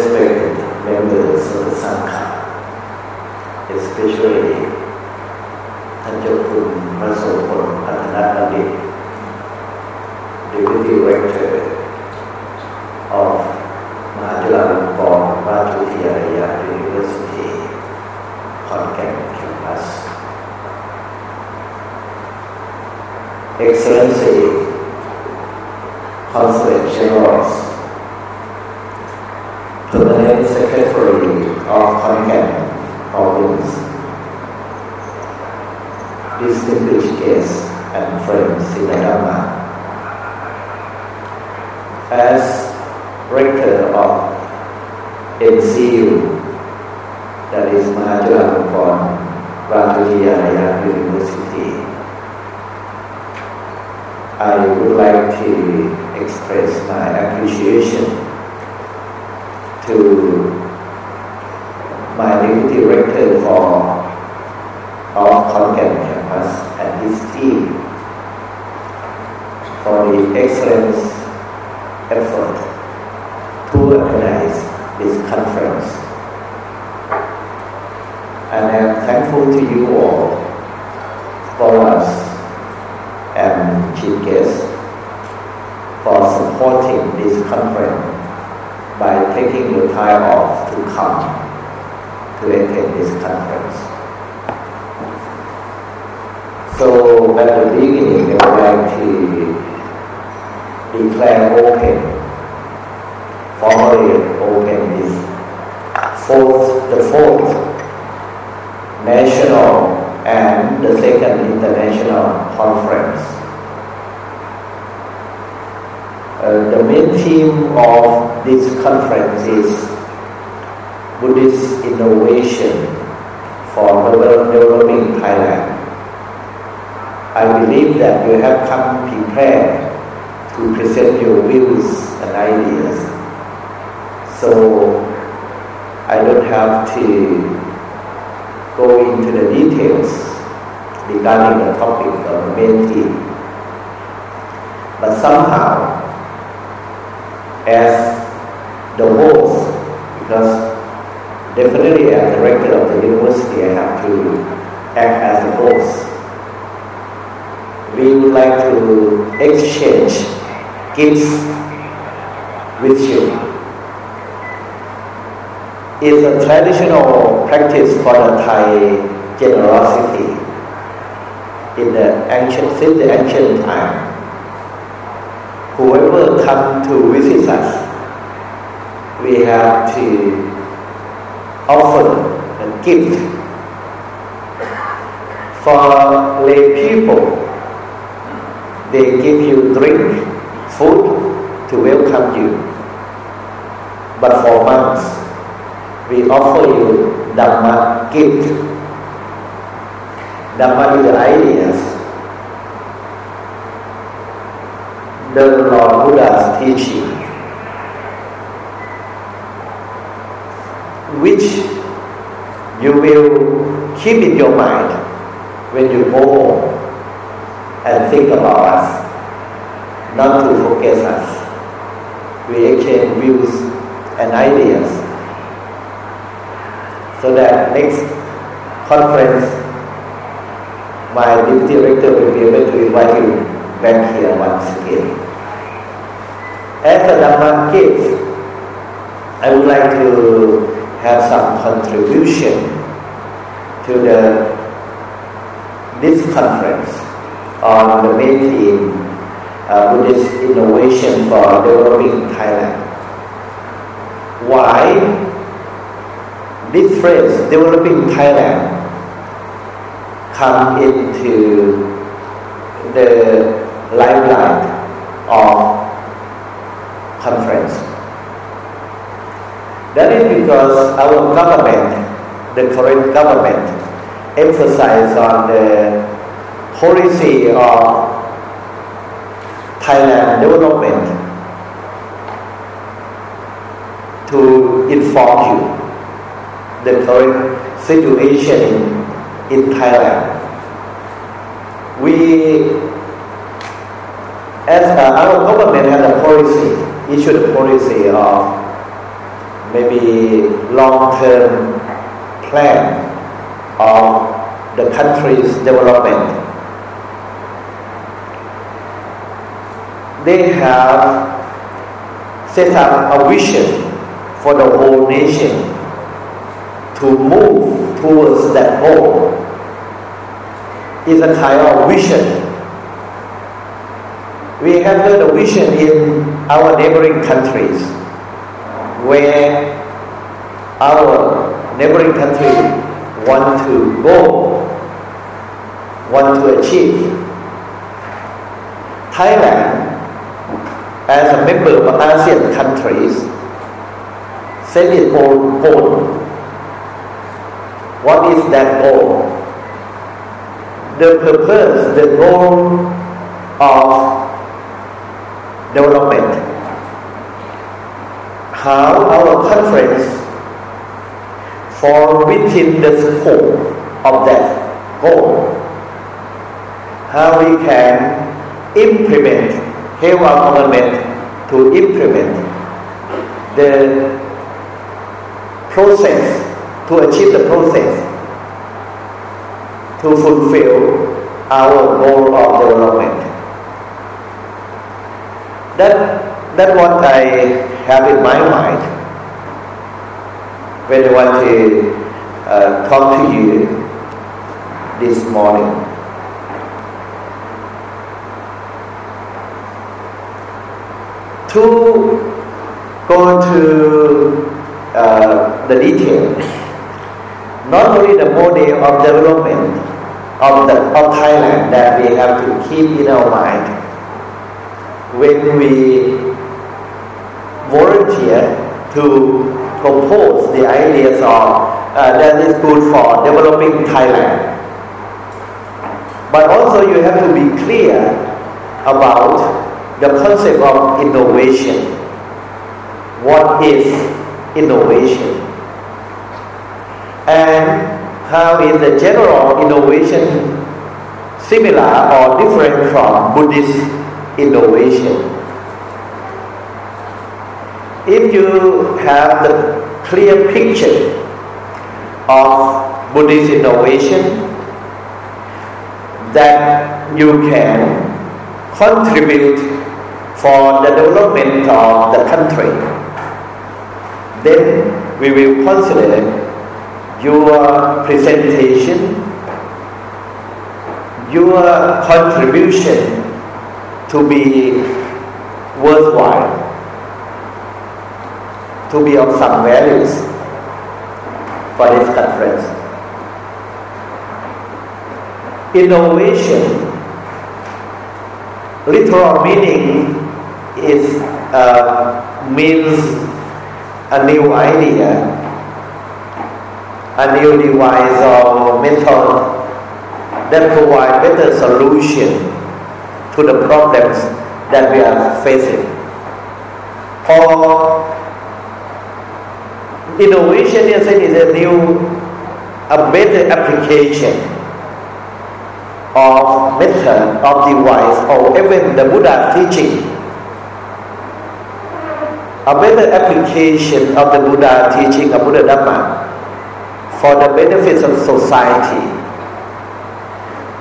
respected members of the Sangha, especially traditional practice for the Thai generosity. In the ancient, since the ancient the Lord Buddha's teaching, which you will keep in your mind when you go home and think about us, not to forget us. We exchange views and ideas. So that next conference my deputy director will be able to invite you. Back here once again. As a Dhamma gift, I would like to have some contribution to the this conference on the main theme uh, Buddhist innovation for developing Thailand. Why this phrase developing Thailand come into the lifeline of conference. That is because our government, the current government, emphasize on the policy of Thailand development to inform you the current situation in Thailand. We as our government has a policy, issued a policy of maybe long-term plan of the country's development. They have set up a vision for the whole nation to move towards that goal. It's a kind of vision we have heard a vision in our neighboring countries where our neighboring country want to go, want to achieve. Thailand, as a member of ASEAN countries, set its own goal. What is that goal? The purpose, the goal of development how our conference fall within the scope of that goal. How we can implement, help our government to implement the process, to achieve the process, to fulfill our goal of development. That, that's what I have in my mind when I want to uh, talk to you this morning. To go to uh, the detail, not only the model of development of, the, of Thailand that we have to keep in our mind when we volunteer to propose the ideas of uh, that is good for developing Thailand. But also you have to be clear about the concept of innovation. What is innovation? And how is the general innovation similar or different from Buddhist innovation? if you have the clear picture of Buddhist innovation, that you can contribute for the development of the country, then we will consider your presentation, your contribution to be worthwhile to be of some values for this conference. Innovation, literal meaning is uh, means a new idea, a new device or method that provide better solution to the problems that we are facing. Or Innovation is a new, a better application of method, of device, or even the Buddha teaching. A better application of the Buddha teaching, of Buddha Dhamma, for the benefits of society.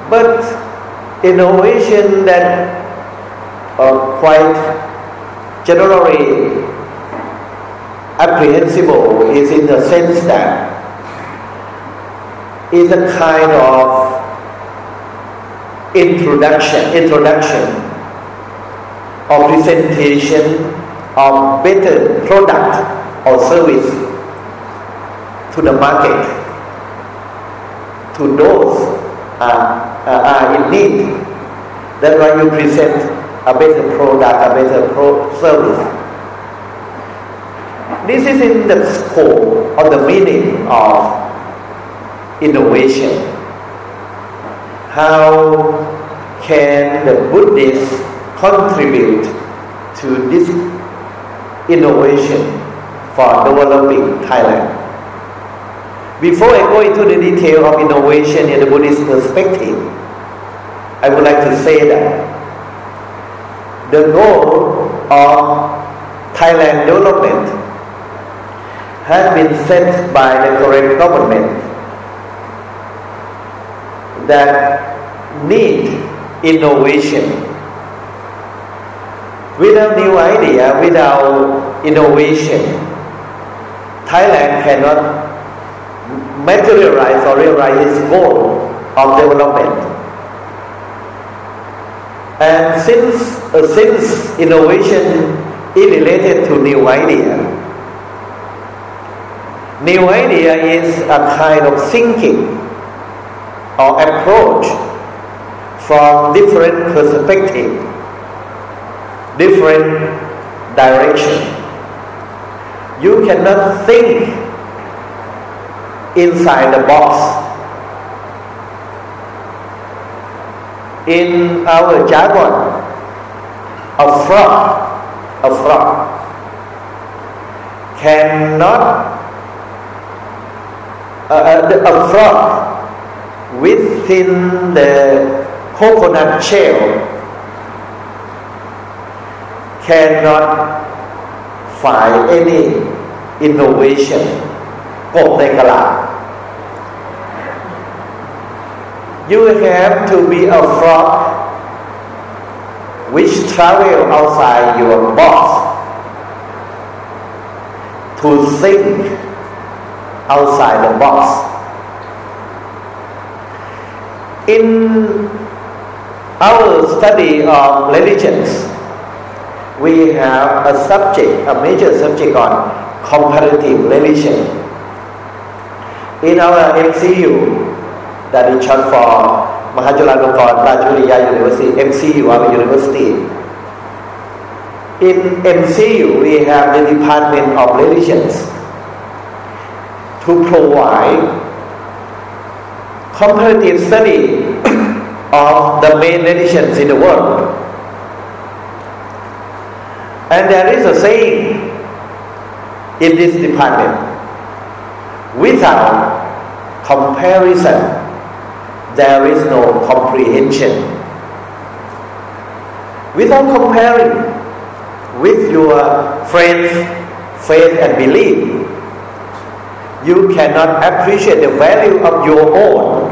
But innovation that uh, quite generally apprehensible is in the sense that is a kind of introduction, introduction or presentation of better product or service to the market, to those uh, uh, are in need. That's why you present a better product, a better pro- service this is in the scope of the meaning of innovation. How can the Buddhists contribute to this innovation for developing Thailand? Before I go into the detail of innovation in the Buddhist perspective, I would like to say that the goal of Thailand development has been set by the current government that need innovation. Without new idea, without innovation, Thailand cannot materialize or realize its goal of development. And since, uh, since innovation is related to new idea, new idea is a kind of thinking or approach from different perspective, different direction. You cannot think inside the box in our jargon, a frog, a frog cannot, uh, uh a frog within the coconut shell cannot find any innovation กบในกระลา you have to be a frog which travel outside your box to think outside the box. In our study of religions, we have a subject, a major subject on comparative religion. In our MCU, that is short for Mahachulalongkorn Rajavidyalaya University, MCU, our university. In MCU, we have the Department of Religions to provide comparative study of the main religions in the world. And there is a saying in this department without comparison there is no comprehension. Without comparing with your friends' faith and belief, you cannot appreciate the value of your own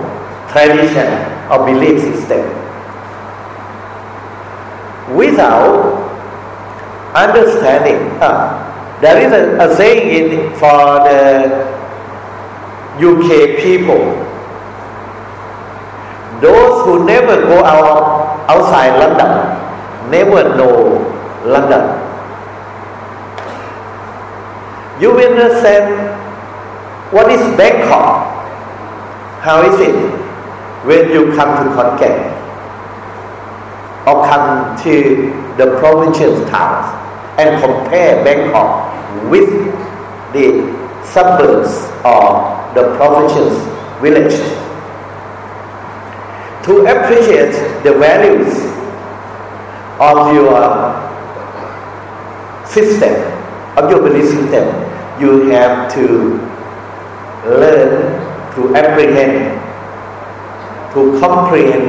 tradition or belief system. Without understanding, uh, there is a, a saying in, for the UK people those who never go out outside London never know London. You will understand what is Bangkok. How is it when you come to Khon or come to the provincial towns and compare Bangkok with the suburbs or the provincial villages to appreciate the values of your system, of your belief system, you have to learn to apprehend, to comprehend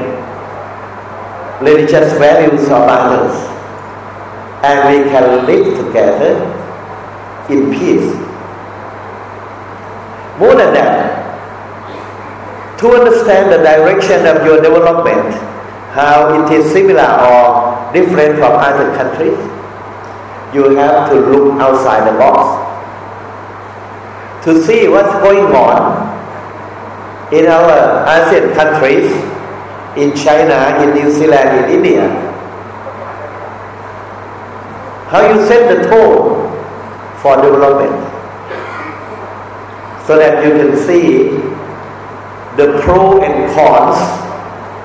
religious values of others, and we can live together in peace. More than that, to understand the direction of your development, how it is similar or different from other countries, you have to look outside the box to see what's going on in our ASEAN countries, in China, in New Zealand, in India. How you set the tone for development so that you can see the pro and cons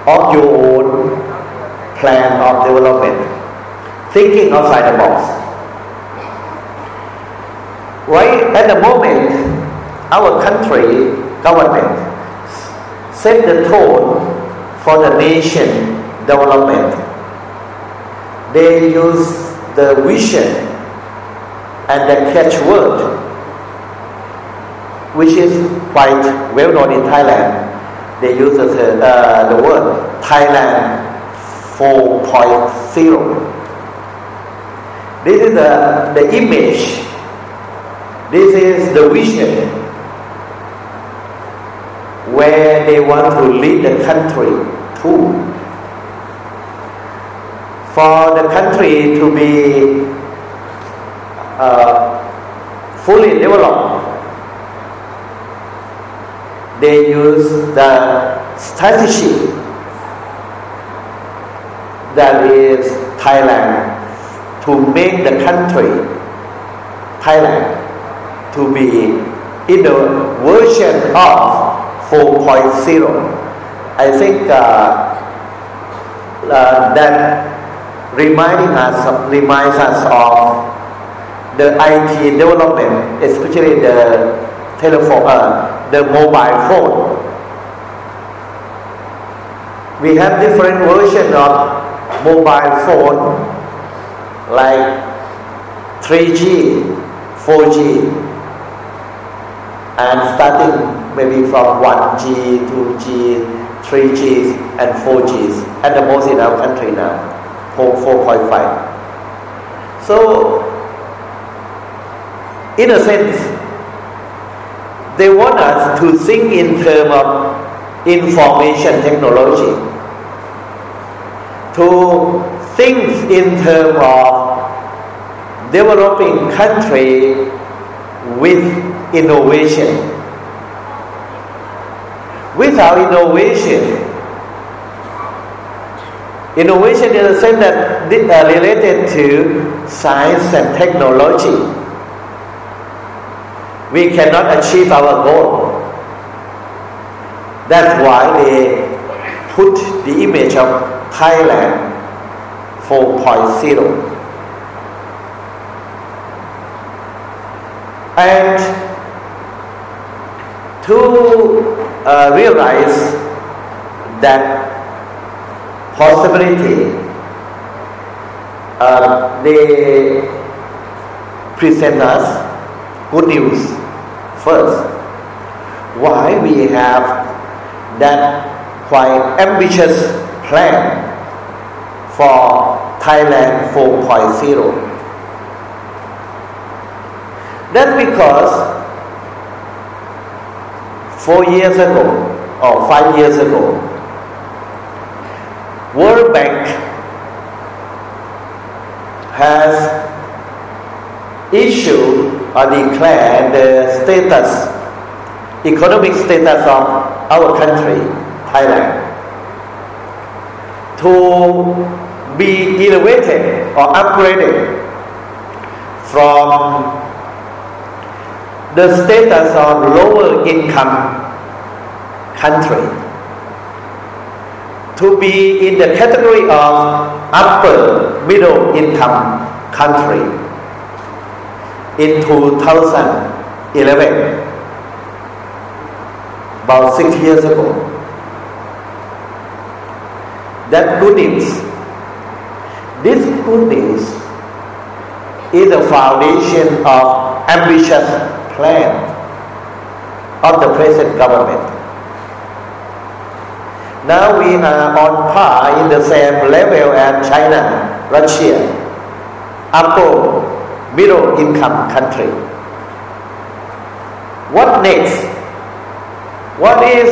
of your own plan of development, thinking outside the box. Right at the moment, our country government set the tone for the nation development. They use the vision and the catchword which is quite well known in Thailand. They use the, uh, the word Thailand 4.0. This is the, the image, This is the vision where they want to lead the country to. For the country to be uh, fully developed, they use the strategy that is Thailand to make the country Thailand to be in the version of 4.0. I think uh, uh, that reminding us reminds us of the IT development, especially the telephone, uh, the mobile phone. We have different versions of mobile phone like 3G, 4G, and starting maybe from 1G, 2G, 3Gs, and 4Gs, and the most in our country now, 4.5. So, in a sense, they want us to think in terms of information technology. To think in terms of developing country with innovation. Without innovation, innovation in the sense that uh, related to science and technology, we cannot achieve our goal. That's why they put the image of Thailand 4.0 and to uh, realize that possibility uh, they present us good news first why we have that quite ambitious plan for Thailand 4.0. That's because four years ago or five years ago, World Bank has issued or declared the status, economic status of our country, Thailand. To be elevated or upgraded from the status of lower income country to be in the category of upper middle income country in 2011 about six years ago that good news. This good news is the foundation of ambitious plan of the present government. Now we are on par in the same level as China, Russia, upper middle income country. What next? What is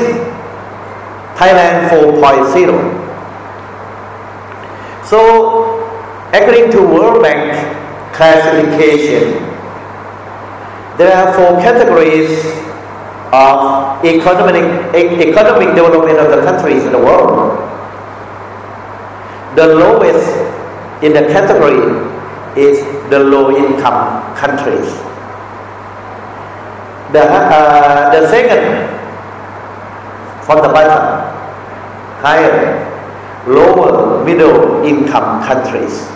Thailand 4.0? So, according to World Bank classification, there are four categories of economic, economic development of the countries in the world. The lowest in the category is the low income countries. The, uh, the second from the bottom, higher lower middle income countries.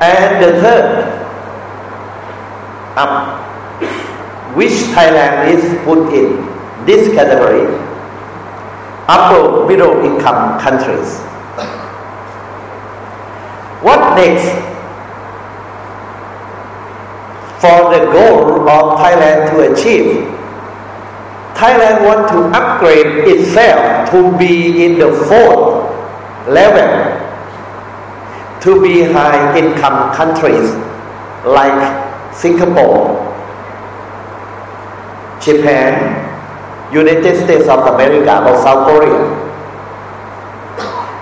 And the third, up, which Thailand is put in this category, upper middle income countries. What next? For the goal of Thailand to achieve Thailand want to upgrade itself to be in the fourth level to be high income countries like Singapore, Japan, United States of America, or South Korea.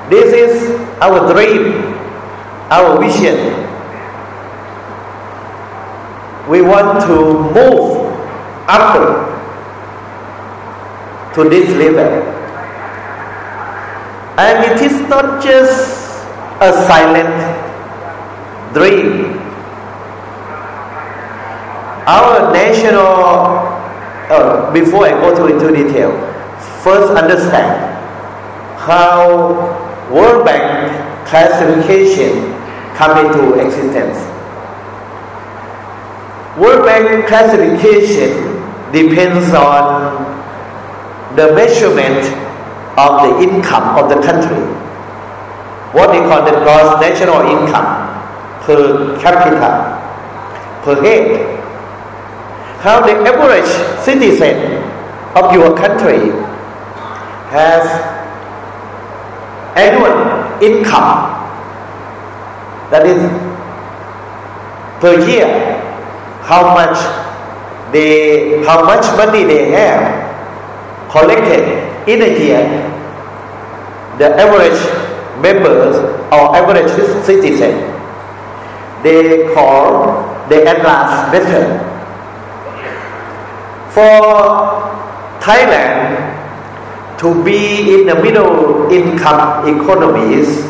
This is our dream, our vision. We want to move up to this level. And it is not just a silent dream. Our national, uh, before I go to, into detail, first understand how World Bank classification come into existence. World Bank classification depends on the measurement of the income of the country. What they call the gross national income per capita, per head. How the average citizen of your country has annual income that is per year how much they how much money they have collected in a year, the average members or average citizen, they call the atlas method. For Thailand to be in the middle income economies,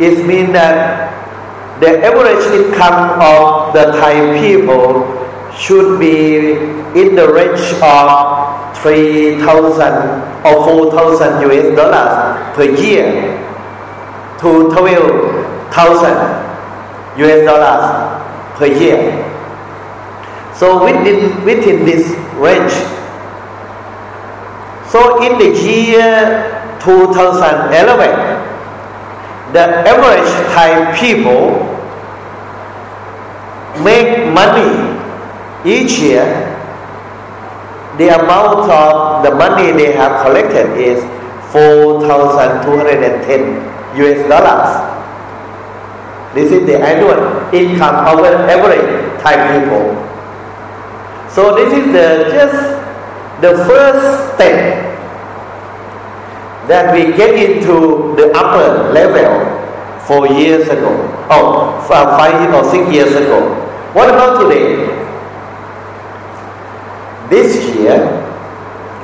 it means that the average income of the Thai people should be in the range of 3,000 or 4,000 US dollars per year to 12,000 US dollars per year. So within, within this range, so in the year 2011, the average Thai people make money each year, the amount of the money they have collected is 4,210 US dollars. This is the annual income of an average Thai people. So this is the just the first step that we get into the upper level four years ago, oh, five or six years ago. What about today? this year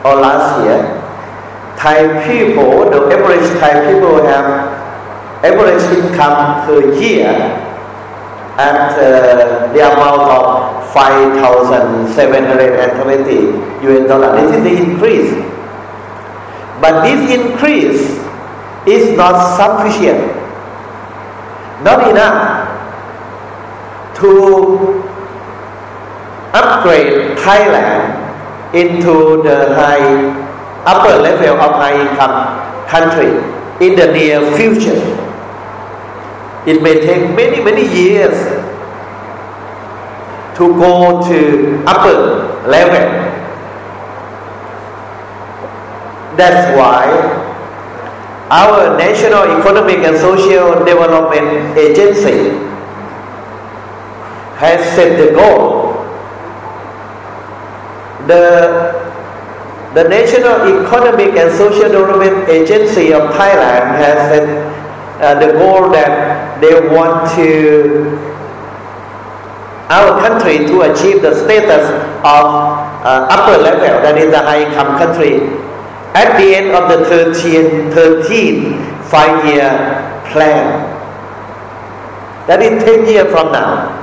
or last year, Thai people, the average Thai people have average income per year at uh, the amount of 5,720 US dollars. This is the increase. But this increase is not sufficient, not enough to upgrade Thailand into the high upper level of high income country in the near future. It may take many many years to go to upper level. That's why our National Economic and Social Development Agency has set the goal. The, the National Economic and Social Development Agency of Thailand has set uh, the goal that they want to our country to achieve the status of uh, upper level, that is the high income country, at the end of the 13, 13 five year plan. That is 10 years from now.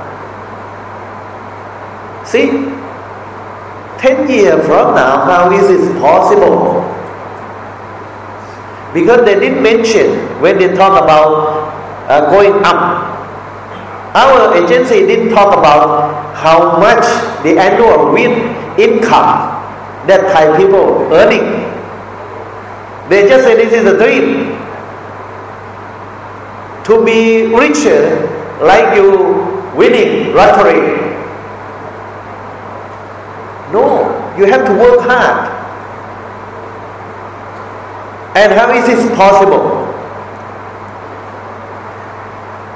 See, 10 years from now, how is it possible? Because they didn't mention when they talk about uh, going up. Our agency didn't talk about how much the annual income that Thai people earning. They just say this is a dream. To be richer like you winning lottery no, you have to work hard. And how is this possible?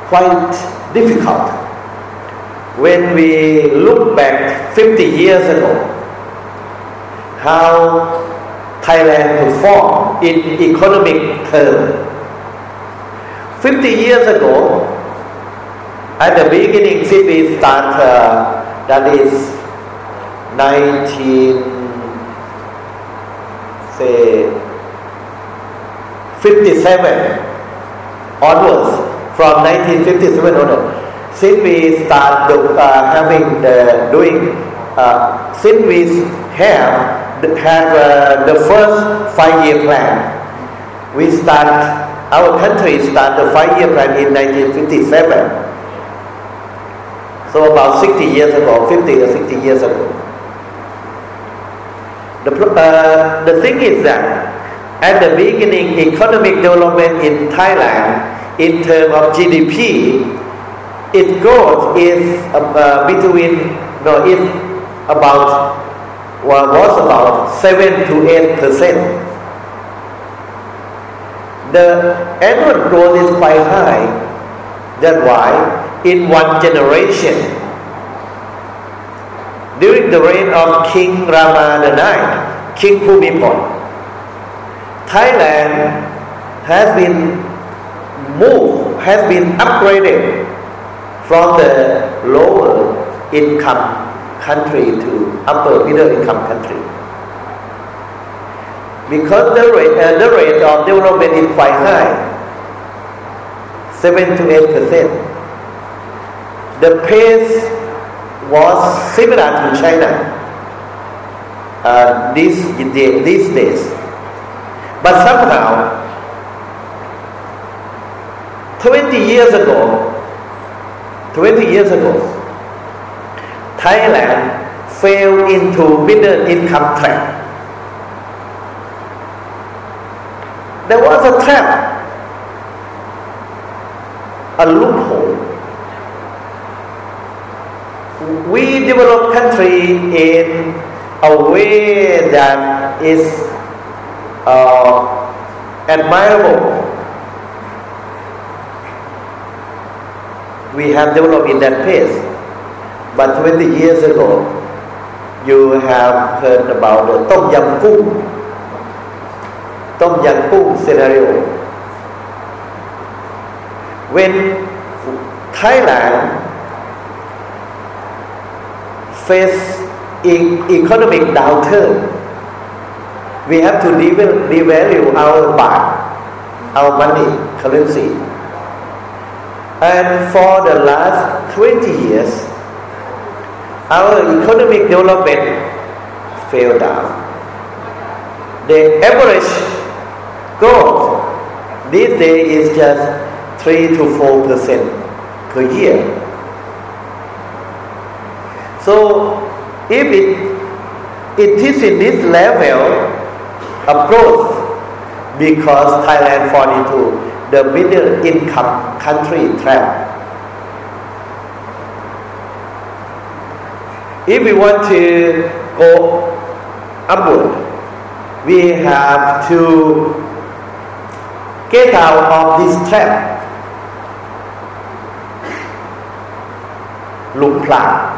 Quite difficult. when we look back 50 years ago, how Thailand performed in economic terms. 50 years ago, at the beginning, since we start, uh, that is 19, say, 57 onwards, from 1957 onwards, since we start the, uh, having the doing, uh, since we have had uh, the first five-year plan, we start our country start the five-year plan in 1957. So about 60 years ago, 50 or 60 years ago. The, uh, the thing is that at the beginning, economic development in Thailand, in terms of GDP, its growth is uh, between no, it's about was about seven to eight percent. The annual growth is quite high. That's why in one generation, during the reign of King Rama IX, King Bhumibol, Thailand has been moved, has been upgraded from the lower income country to upper middle income country. Because the rate, uh, the rate of development is quite high, 7 to 8 percent. The pace was similar to China uh, these, these days. But somehow, 20 years ago, 20 years ago, Thailand fell into middle income trap. There was a trap, a loophole. We develop country in a way that is uh, admirable. We have developed in that pace. But 20 years ago, you have heard about the Tom Yam Kung, Tom Yam Kung scenario. When Thailand faced economic downturn, we have to devalue our baht, our money, currency. And for the last 20 years, our economic development fell down. The average growth these days is just 3 to 4 percent per year. So if it, it is in this level of growth because Thailand fall into the middle income country trap. If we want to go upward, we have to get out of this trap. Lumpla.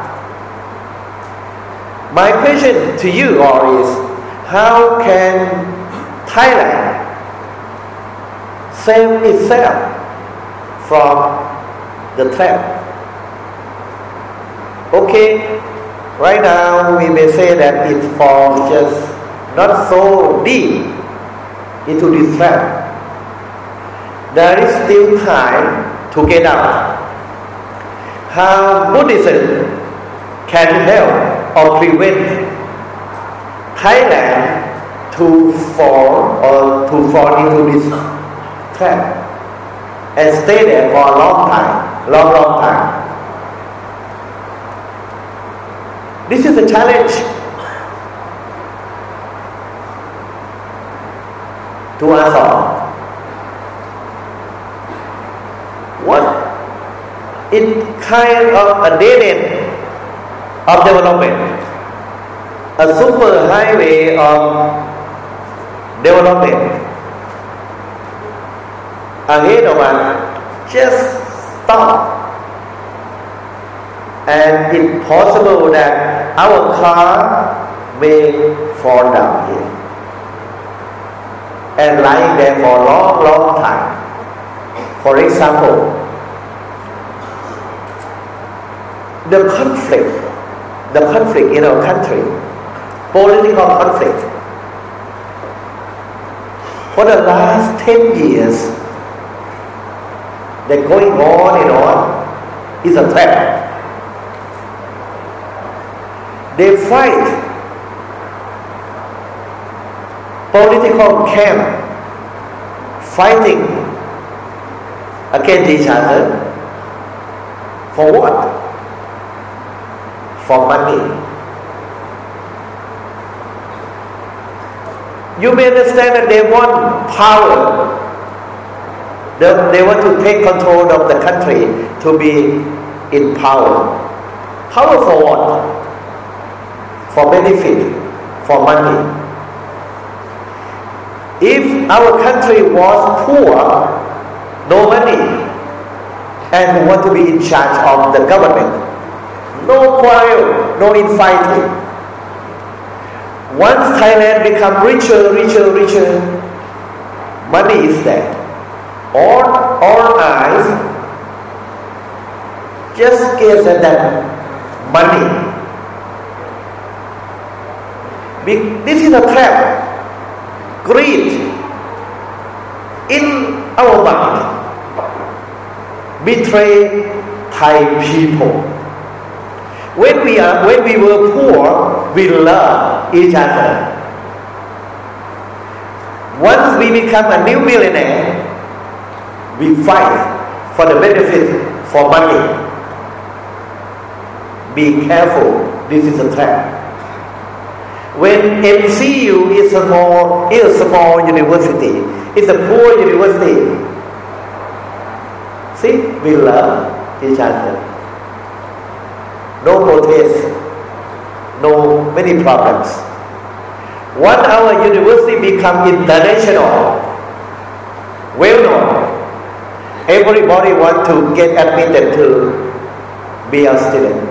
My question to you all is how can Thailand save itself from the trap? Okay, right now we may say that it falls just not so deep into this trap. There is still time to get out. How Buddhism can help or prevent Thailand to fall or to fall into this trap and stay there for a long time, long, long time. This is a challenge. To us all. What it kind of a dead end of development, a super highway of development. Ahead of us just stop. And it's possible that our car may fall down here and lying there for a long, long time. For example, the conflict, the conflict in our country, political conflict, for the last 10 years, they're going on and on, is a trap. They fight political camp fighting against each other for what? For money. You may understand that they want power. They, they want to take control of the country to be in power. Power for what? For benefit, for money. If our country was poor, no money, and want to be in charge of the government, no quarrel, no infighting. Once Thailand become richer, richer, richer, money is there. All, all eyes just gaze at that money this is a trap. Greed in our mind betray Thai people. When we are when we were poor, we love each other. Once we become a new millionaire, we fight for the benefit for money. Be careful, this is a trap. When MCU is a small, is a small university, it's a poor university. See, we love each other. No protest, no many problems. When our university become international, well known, everybody want to get admitted to be a student.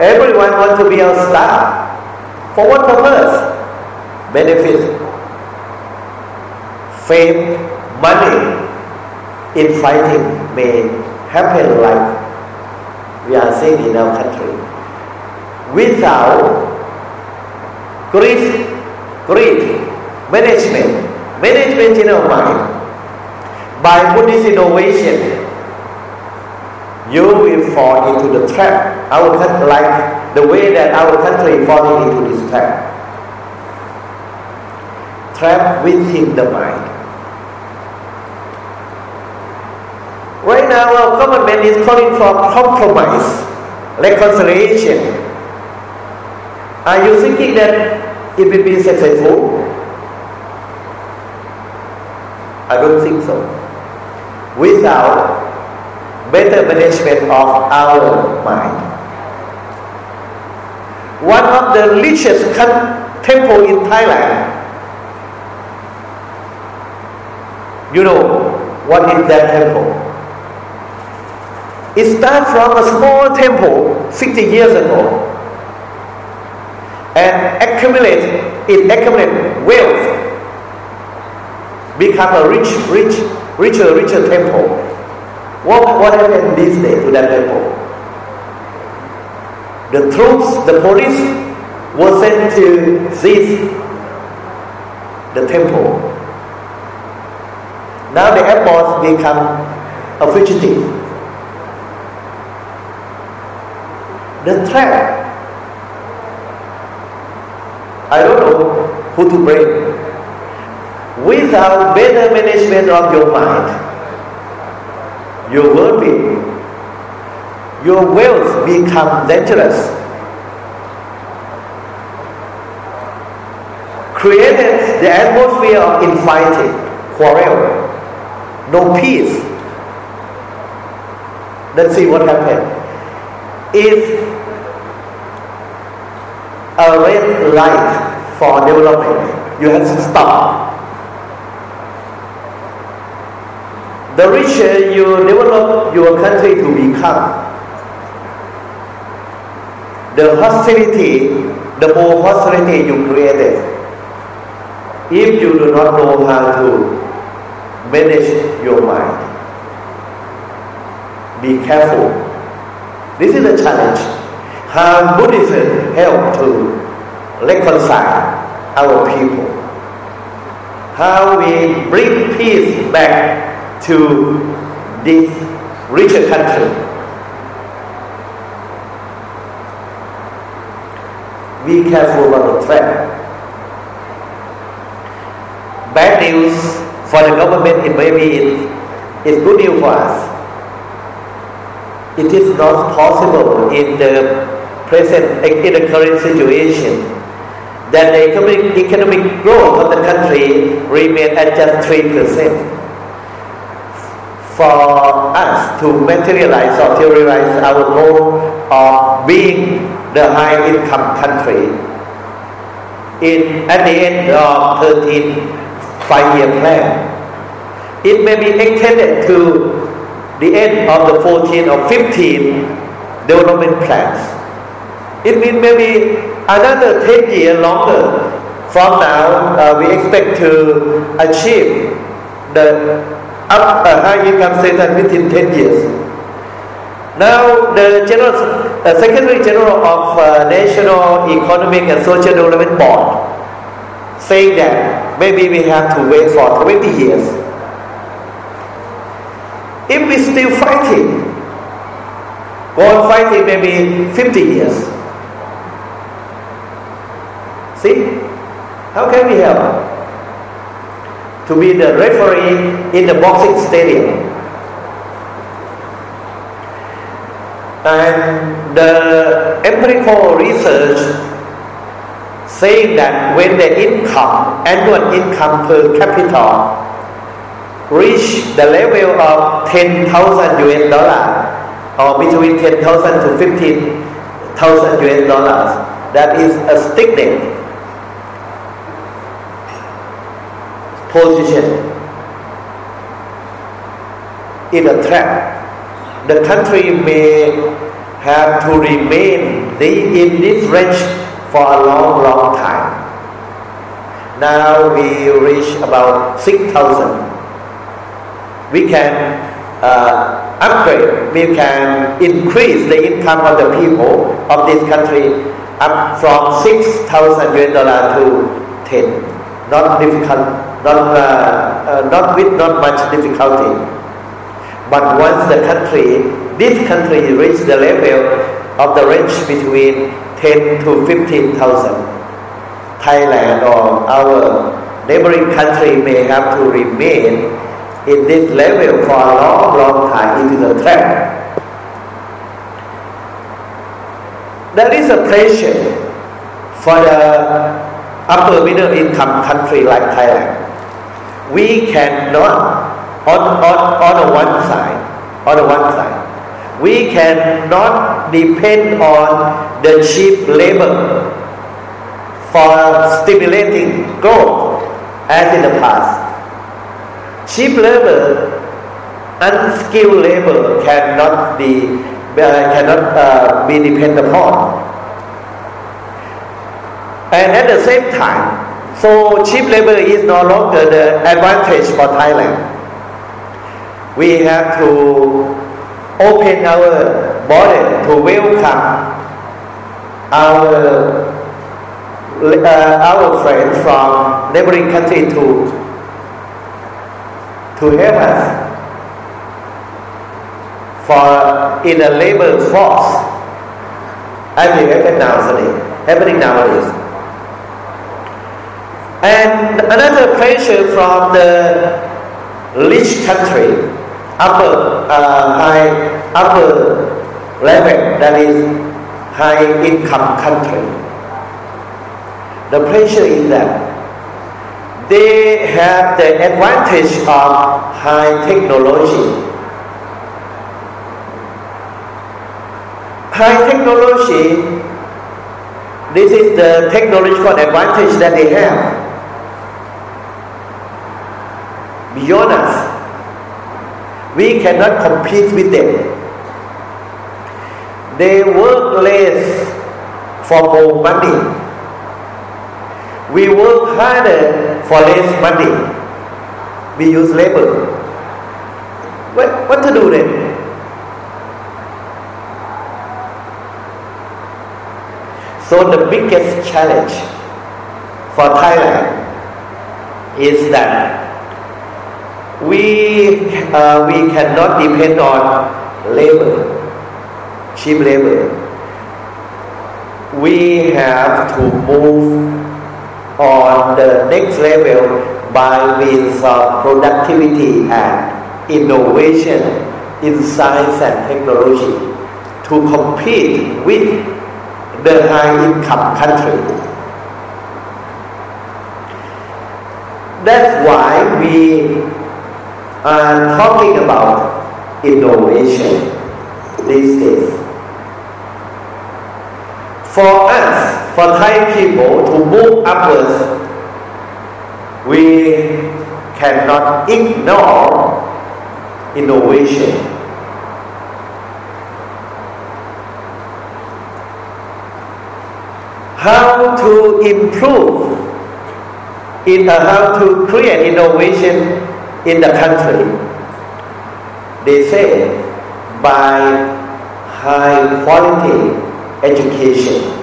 Everyone wants to be a star. For what purpose? Benefit, fame, money in fighting may happen like we are seeing in our country. Without great, great management, management in our mind, by Buddhist innovation, you will fall into the trap. Our country, like the way that our country falling into this trap. Trap within the mind. Right now, our government is calling for compromise, reconciliation. Are you thinking that it will be successful? I don't think so. Without better management of our mind. One of the richest temple in Thailand. You know what is that temple? It starts from a small temple 60 years ago and accumulate it accumulate wealth become a rich rich richer richer temple what, what happened this day to that temple? The troops, the police were sent to seize the temple. Now the airport become a fugitive. The threat, I don't know who to blame. Without better management of your mind, your well-being, your wealth become dangerous. Created the atmosphere of infighting, quarrel, no peace. Let's see what happened. If a red light for development, you have to stop The richer uh, you develop your country to become, the hostility, the more hostility you created. If you do not know how to manage your mind, be careful. This is a challenge. How Buddhism help to reconcile our people. How we bring peace back to this richer country. Be careful about the threat. Bad news for the government, it may be it's good news for us. It is not possible in the present, in the current situation, that the economic, economic growth of the country remain at just 3%. For us to materialize or theorize our goal of being the high income country in at the end of 13 five year plan. It may be extended to the end of the 14 or 15 development plans. It means maybe another 10 years longer from now, uh, we expect to achieve the up, uh, high income status within 10 years. Now, the General, uh, Secretary General of uh, National Economic and Social Development Board saying that maybe we have to wait for 20 years. If we still fighting, go on fighting maybe 50 years. See? How can we help? To be the referee in the boxing stadium. And the empirical research saying that when the income, annual income per capita reach the level of 10,000 US dollar or between 10,000 to 15,000 US dollars, that is a stagnant position in a trap. The country may have to remain in this range for a long, long time. Now we reach about 6,000. We can uh, upgrade, we can increase the income of the people of this country up from 6,000 US dollar to 10. Not difficult, not, uh, uh, not with not much difficulty. But once the country, this country reach the level of the range between 10 to 15,000. Thailand or our neighboring country may have to remain in this level for a long, long time into the trap. There is a pressure for the upper middle income country like Thailand. We cannot, on, on, on the one side, on the one side, we cannot depend on the cheap labor for stimulating growth as in the past. Cheap labor, unskilled labor cannot be uh, cannot uh, be depended upon. And at the same time, so cheap labor is no longer the advantage for Thailand. We have to open our border to welcome our uh, our friends from neighboring country to to help us for in a labor force as we happen nowadays, happening nowadays. And another pressure from the rich country upper uh, high upper level that is high income country. The pressure is that they have the advantage of high technology. High technology this is the technological advantage that they have beyond us we cannot compete with them. They work less for more money. We work harder for less money. We use labor. What, what to do then? So the biggest challenge for Thailand is that we, uh, we cannot depend on labor, cheap labor. We have to move on the next level by means of productivity and innovation in science and technology to compete with the high income country. That's why we are talking about innovation these days. For us, for Thai people to move upwards, we cannot ignore innovation. How to improve in uh, how to create innovation in the country. They say by high quality education.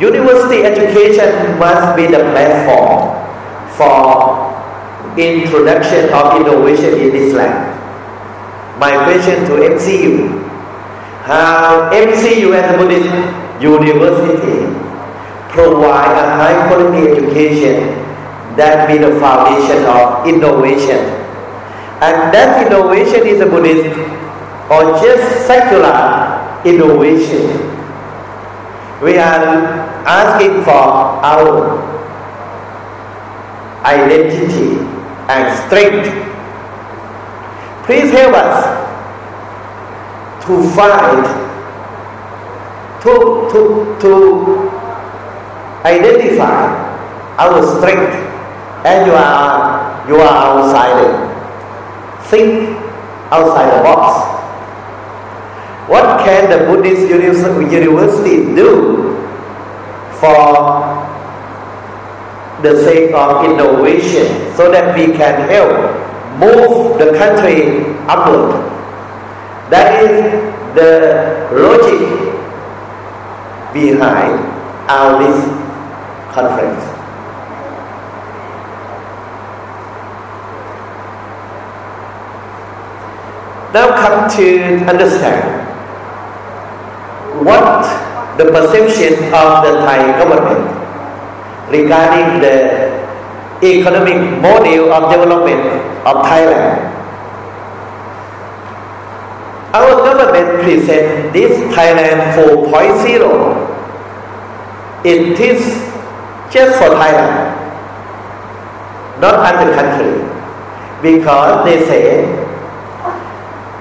University education must be the platform for introduction of innovation in this land. My question to MCU, how MCU as a Buddhist university provide a high quality education that be the foundation of innovation. And that innovation is a Buddhist or just secular innovation. We are asking for our identity and strength. Please help us to find, to, to, to identify our strength and you are you are outside it. think outside the box. What can the Buddhist university do for the sake of innovation so that we can help move the country upward? That is the logic behind our this conference now come to understand what the perception of the Thai government regarding the economic model of development of Thailand. Our government presents this Thailand 4.0. It is just for Thailand, not other country, because they say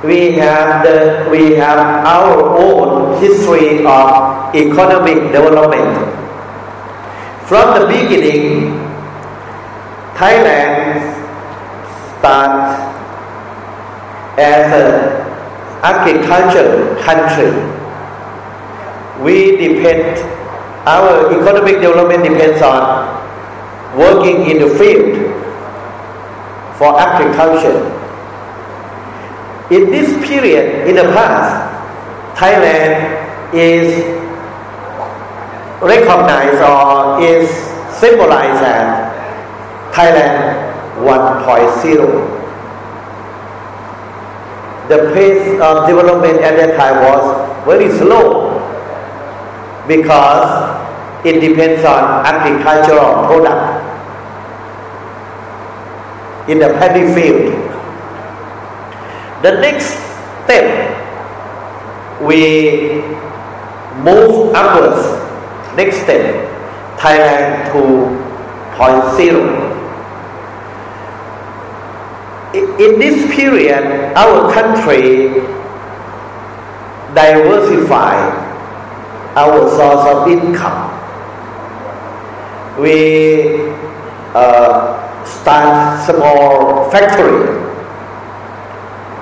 we have the we have our own history of economic development. From the beginning, Thailand started as an agricultural country. We depend our economic development depends on working in the field for agriculture in this period, in the past, Thailand is recognized or is symbolized as Thailand 1.0. The pace of development at that time was very slow because it depends on agricultural product in the paddy field the next step, we move upwards. Next step, Thailand 2.0. In this period, our country diversified our source of income. We uh, start small factory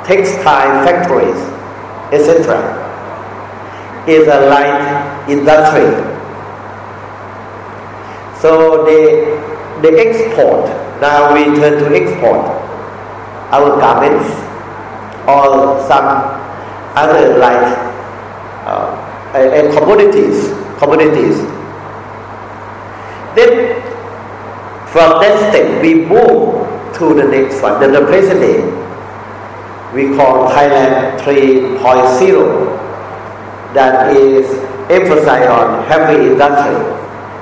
textile factories, etc. is a light industry. So they, they export. Now we turn to export our garments or some other like uh, commodities, commodities. Then from that step we move to the next one, the, the present day. We call Thailand 3.0 that is emphasized on heavy industry.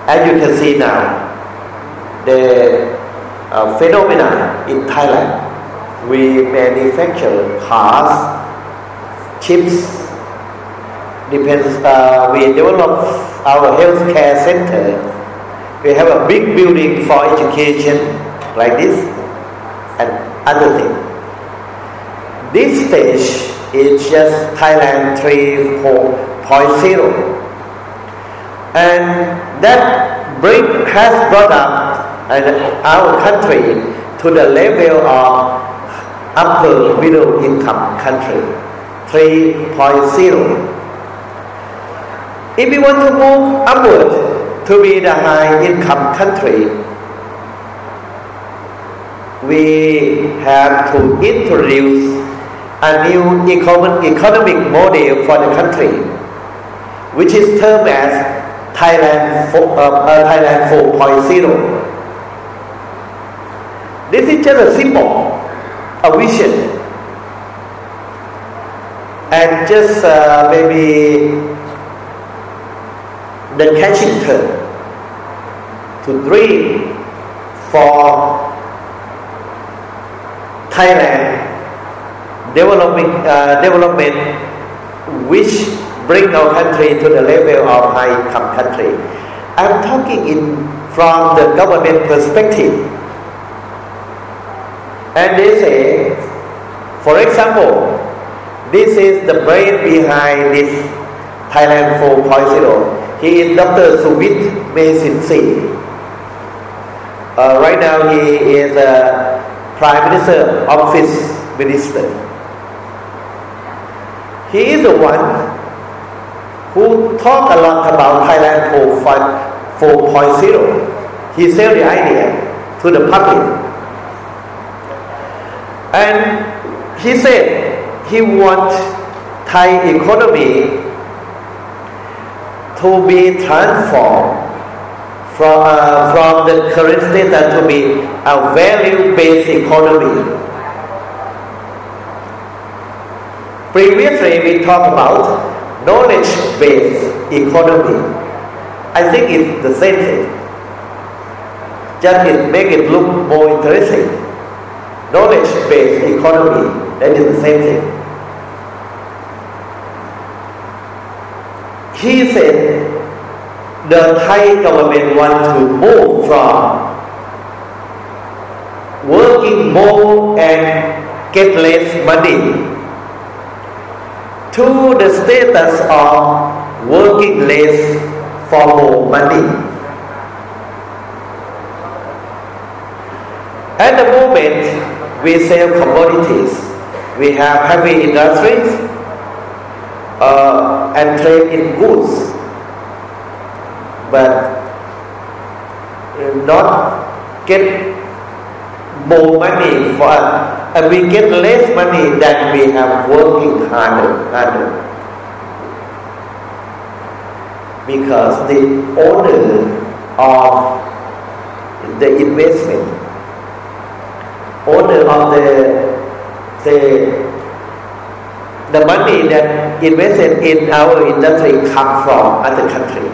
As you can see now, the uh, phenomena in Thailand, we manufacture cars, chips, depends, uh, we develop our healthcare center. We have a big building for education like this and other things. This stage is just Thailand 3.0 and that bring, has brought up our country to the level of upper middle income country 3.0 if we want to move upward to be the high income country we have to introduce a new economic model for the country, which is termed as Thailand, 4, uh, uh, Thailand 4.0. This is just a symbol, a vision, and just uh, maybe the catching term to dream for Thailand developing uh, development which bring our country to the level of high income country. I'm talking in from the government perspective. And they say, for example, this is the brain behind this Thailand 4.0. He is Dr. Suvit Maesincee. Uh, right now he is a Prime Minister Office Minister. He is the one who talked a lot about Thailand 4.0. He sold the idea to the public. And he said he wants Thai economy to be transformed from, uh, from the current status to be a value-based economy Previously, we talked about knowledge-based economy. I think it's the same thing. Just it make it look more interesting. Knowledge-based economy, that is the same thing. He said the Thai government wants to move from working more and get less money to the status of working less for more money. At the moment, we sell commodities. We have heavy industries uh, and trade in goods, but not get more money for us and we get less money than we have working harder, harder. Because the owner of the investment, owner of the the the money that invested in our industry come from other country.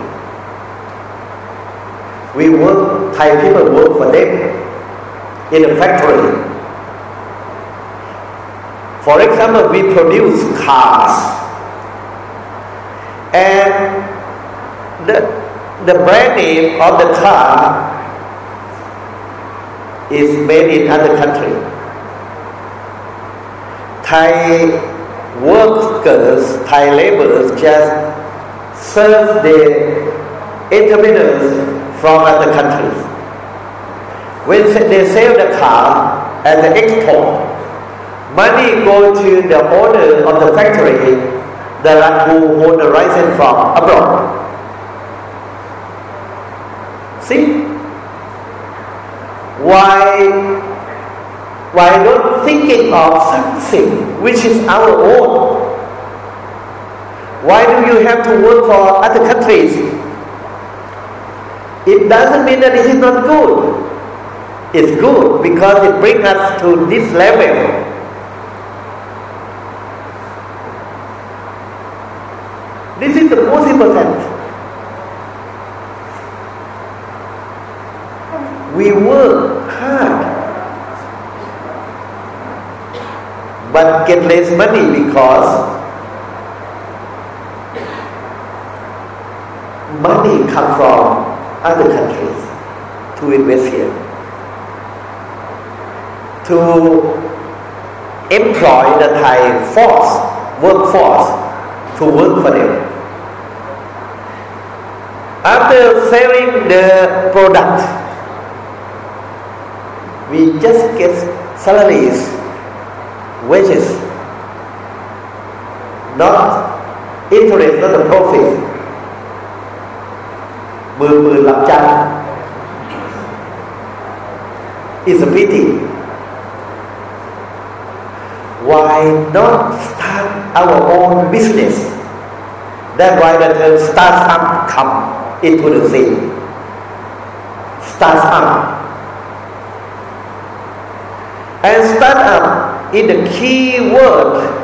We work, Thai people work for them in a factory for example, we produce cars and the, the brand name of the car is made in other country. Thai workers, Thai laborers just serve the entrepreneurs from other countries. When they sell the car as an export, money go to the owner of the factory one who hold the license from abroad. See? Why, why not thinking of something which is our own? Why do you have to work for other countries? It doesn't mean that it is not good. It's good because it brings us to this level. This is the most important. We work hard, but get less money because money comes from other countries to invest here to employ the Thai force, workforce to work for them. After selling the product, we just get salaries, wages, not interest, not the profit. มือมือรับจ้าง It's a pity why not start our own business? That's why the term startup come into the scene. Startup. And start startup is the key word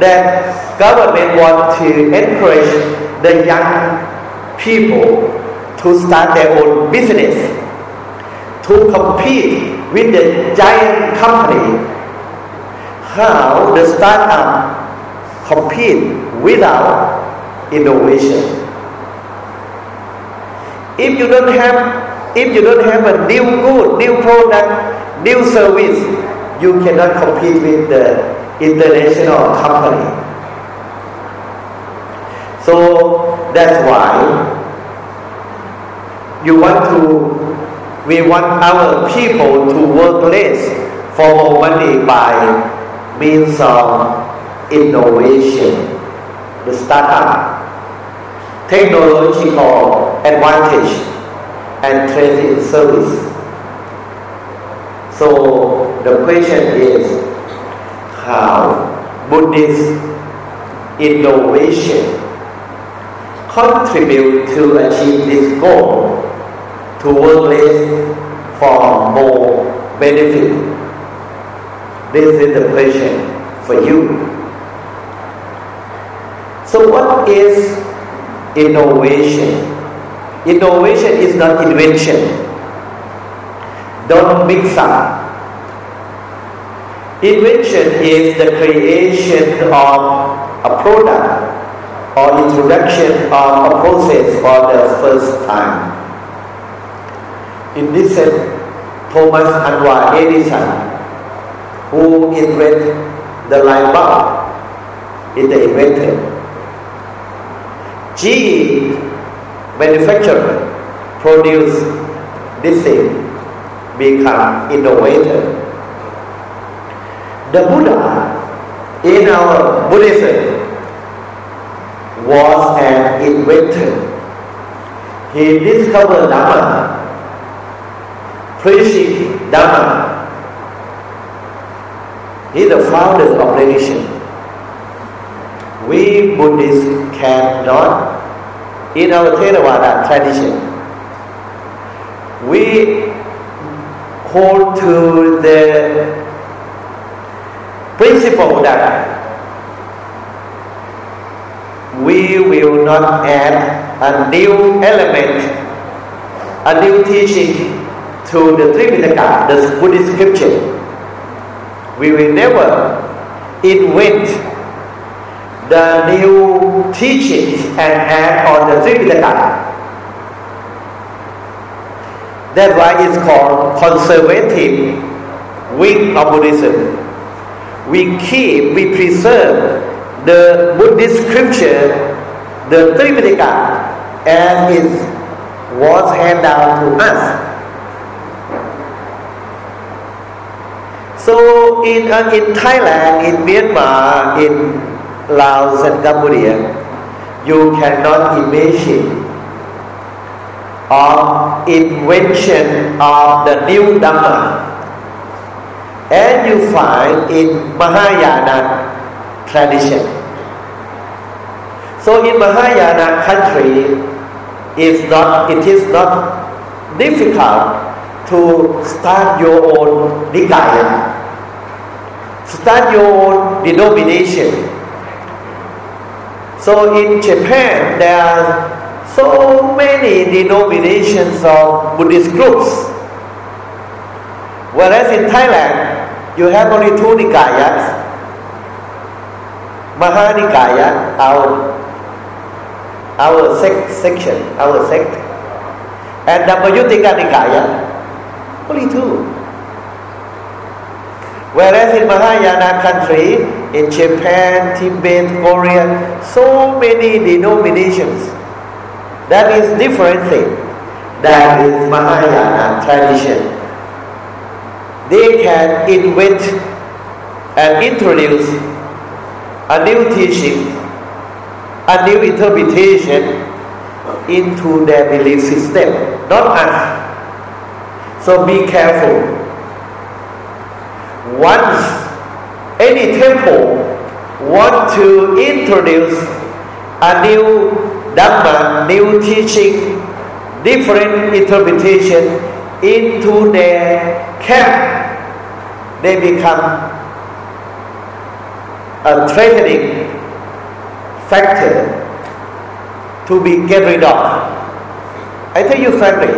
that government want to encourage the young people to start their own business, to compete with the giant company how the startup compete without innovation. If you don't have if you don't have a new good, new product, new service, you cannot compete with the international company. So that's why you want to we want our people to work less for more money by means of innovation, the startup, technological advantage, and trade service. So the question is how Buddhist innovation contribute to achieve this goal to work less for more benefit this is the question for you. So, what is innovation? Innovation is not invention. Don't mix up. Invention is the creation of a product or introduction of a process for the first time. In this sense, Thomas Alva Edison who invented the light bulb is the inventor. GE manufacturer produce this thing, become innovator. The Buddha in our Buddhism was an inventor. He discovered Dharma, preaching Dharma he is the founder of religion. We Buddhists cannot, in our Theravada tradition, we hold to the principle that we will not add a new element, a new teaching to the Tripitaka, the Buddhist scripture we will never invent the new teachings and add on the Tripitaka. That's why it's called conservative wing of Buddhism. We keep, we preserve the Buddhist scripture, the Tripitaka, as it was handed down to us So in uh, in Thailand, in Myanmar, in Laos and Cambodia, you cannot imagine of invention of the new Dhamma. And you find in Mahayana tradition. So in Mahayana country, it's not, it is not difficult to start your own Nikaya, start your own denomination. So in Japan, there are so many denominations of Buddhist groups. Whereas in Thailand, you have only two Nikayas, Mahanikaya, our, our sect, section, our sect, and Dhammayuttika Nikaya, only two. Whereas in Mahayana country, in Japan, Tibet, Korea, so many denominations. That is different thing. That is Mahayana tradition. They can invent and introduce a new teaching, a new interpretation into their belief system, not us. So be careful. Once any temple want to introduce a new Dhamma, new teaching, different interpretation into their camp, they become a threatening factor to be get rid of. I tell you frankly,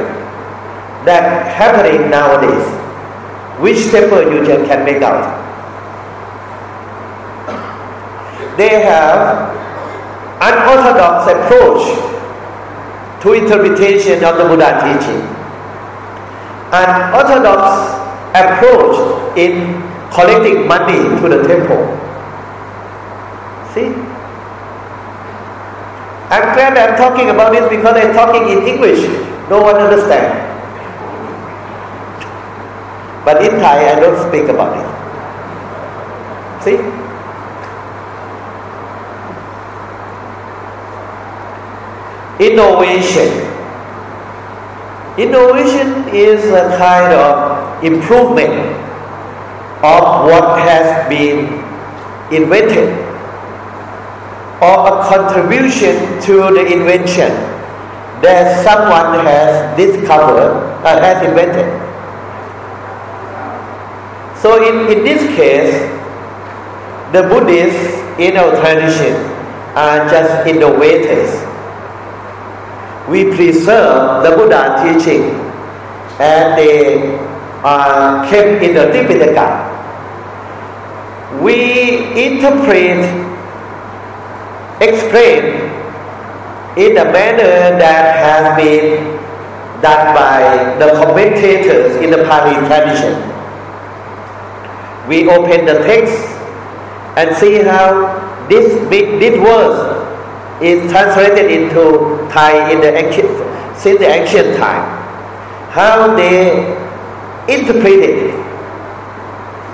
that happening nowadays. Which temple you can make out? They have unorthodox approach to interpretation of the Buddha teaching. An orthodox approach in collecting money to the temple. See? I'm glad I'm talking about this because I'm talking in English. No one understands. But in Thai, I don't speak about it. See? Innovation. Innovation is a kind of improvement of what has been invented or a contribution to the invention that someone has discovered or uh, has invented. So in, in this case, the Buddhists in our tradition are just innovators we preserve the Buddha teaching and they uh, kept in the Tipitaka. We interpret, explain in a manner that has been done by the commentators in the Pali tradition. We open the text and see how this, big this verse is translated into Thai in the ancient since the ancient time. How they interpret it.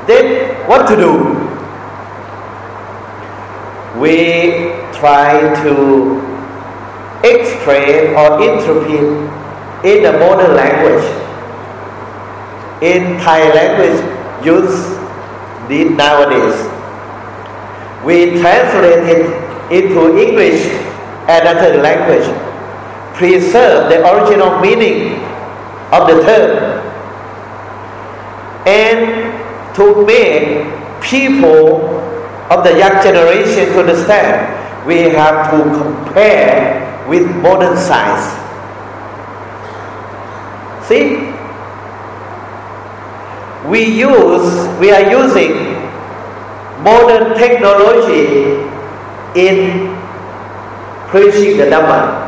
Then what to do? We try to explain or interpret in the modern language. In Thai language used nowadays. We translate it into English and another language, preserve the original meaning of the term, and to make people of the young generation to understand, we have to compare with modern science. See, we use, we are using modern technology in preaching the Dhamma.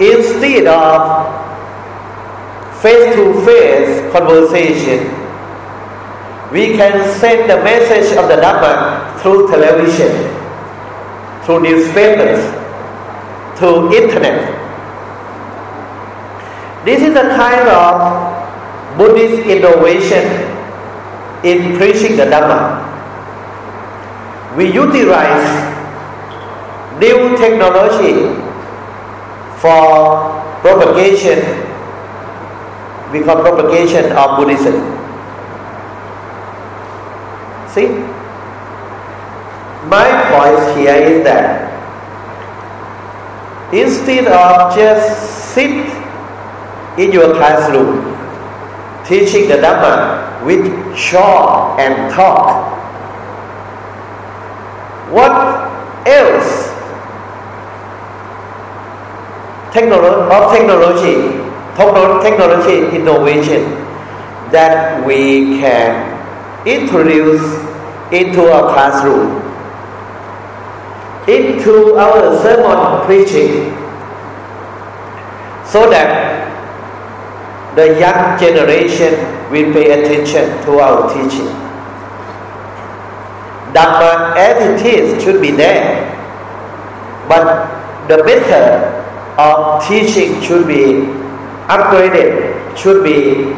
Instead of face to face conversation, we can send the message of the Dhamma through television, through newspapers, through internet. This is a kind of Buddhist innovation in preaching the Dhamma we utilize new technology for propagation, we call propagation of Buddhism. See? My point here is that instead of just sit in your classroom teaching the Dhamma with short and talk, what else? Technology of technology technology innovation that we can introduce into our classroom. Into our sermon preaching. So that the young generation will pay attention to our teaching. Dhamma as it is should be there, but the method of teaching should be upgraded, should be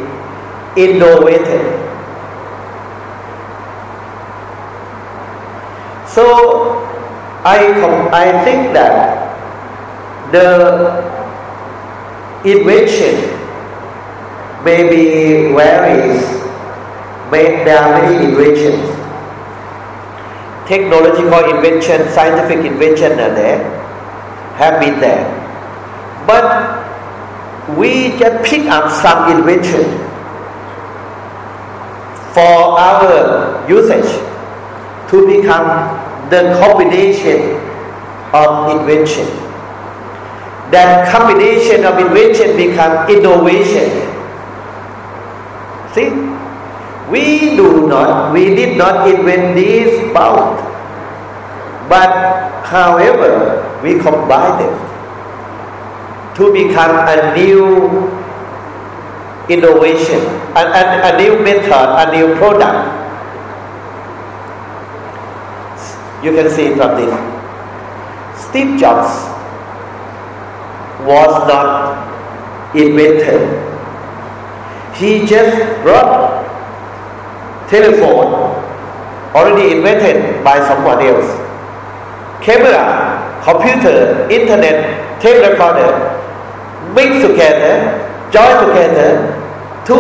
innovated. So I, I think that the invention may be varies, there are many inventions. Technological invention, scientific invention are there, have been there. But we just pick up some invention for our usage to become the combination of invention. That combination of invention become innovation. We do not, we did not invent this bulb, but however, we combine them to become a new innovation, a, a, a new method, a new product You can see from this. Steve Jobs was not invented. He just brought telephone already invented by someone else. Camera, computer, internet, tape recorder, mix together, join together to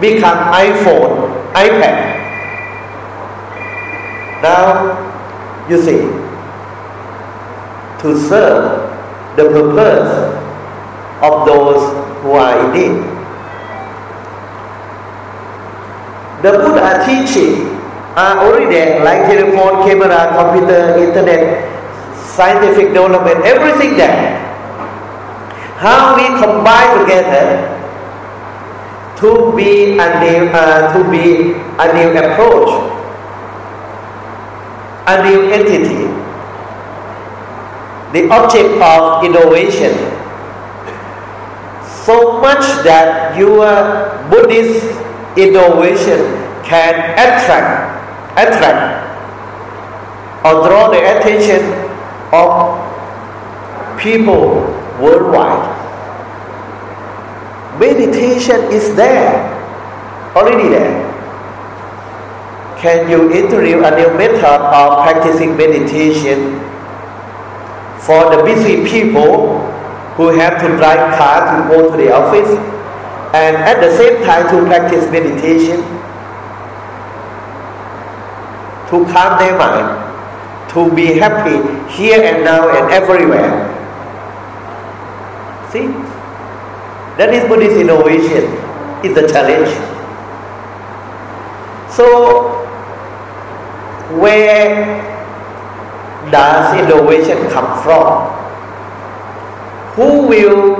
become iPhone, iPad. Now, you see, to serve the purpose of those in. The Buddha teaching are already there, like telephone, camera, computer, internet, scientific development, everything there. How we combine together to be a new, uh, to be a new approach a new entity, the object of innovation, so much that your Buddhist innovation can attract, attract or draw the attention of people worldwide. Meditation is there, already there. Can you introduce a new method of practicing meditation for the busy people who have to drive car to go to the office and at the same time to practice meditation to calm their mind, to be happy here and now and everywhere. See? That is Buddhist innovation, is the challenge. So where does innovation come from? Who will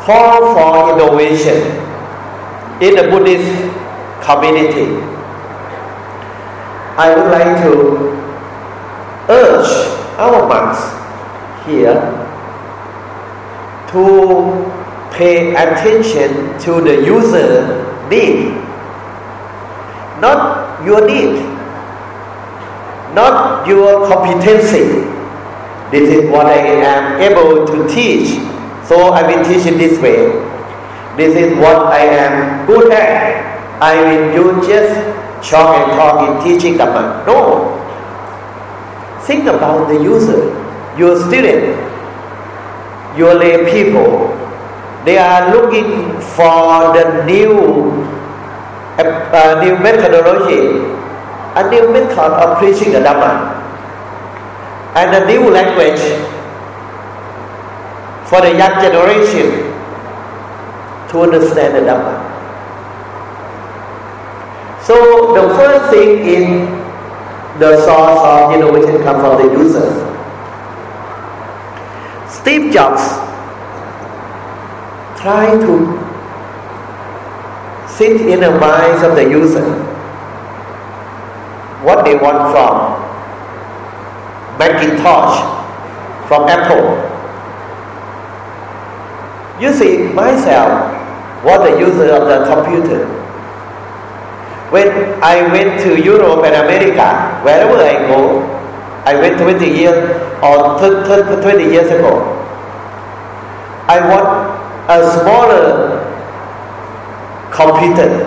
call for innovation in the Buddhist community? I would like to urge our monks here to pay attention to the user need, not your need not your competency. This is what I am able to teach, so I will teach it this way. This is what I am good at. I will you just chalk and talk in teaching Dhamma. No. Think about the user, your student, your lay people. They are looking for the new, uh, new methodology, a new method of preaching the Dhamma, and a new language for the young generation to understand the Dhamma. So the first thing in the source of innovation comes from the users. Steve Jobs tried to sit in the minds of the user what they want from Macintosh, from Apple. You see, myself was the user of the computer. When I went to Europe and America, wherever I go, I went 20 years or 20 years ago. I want a smaller computer.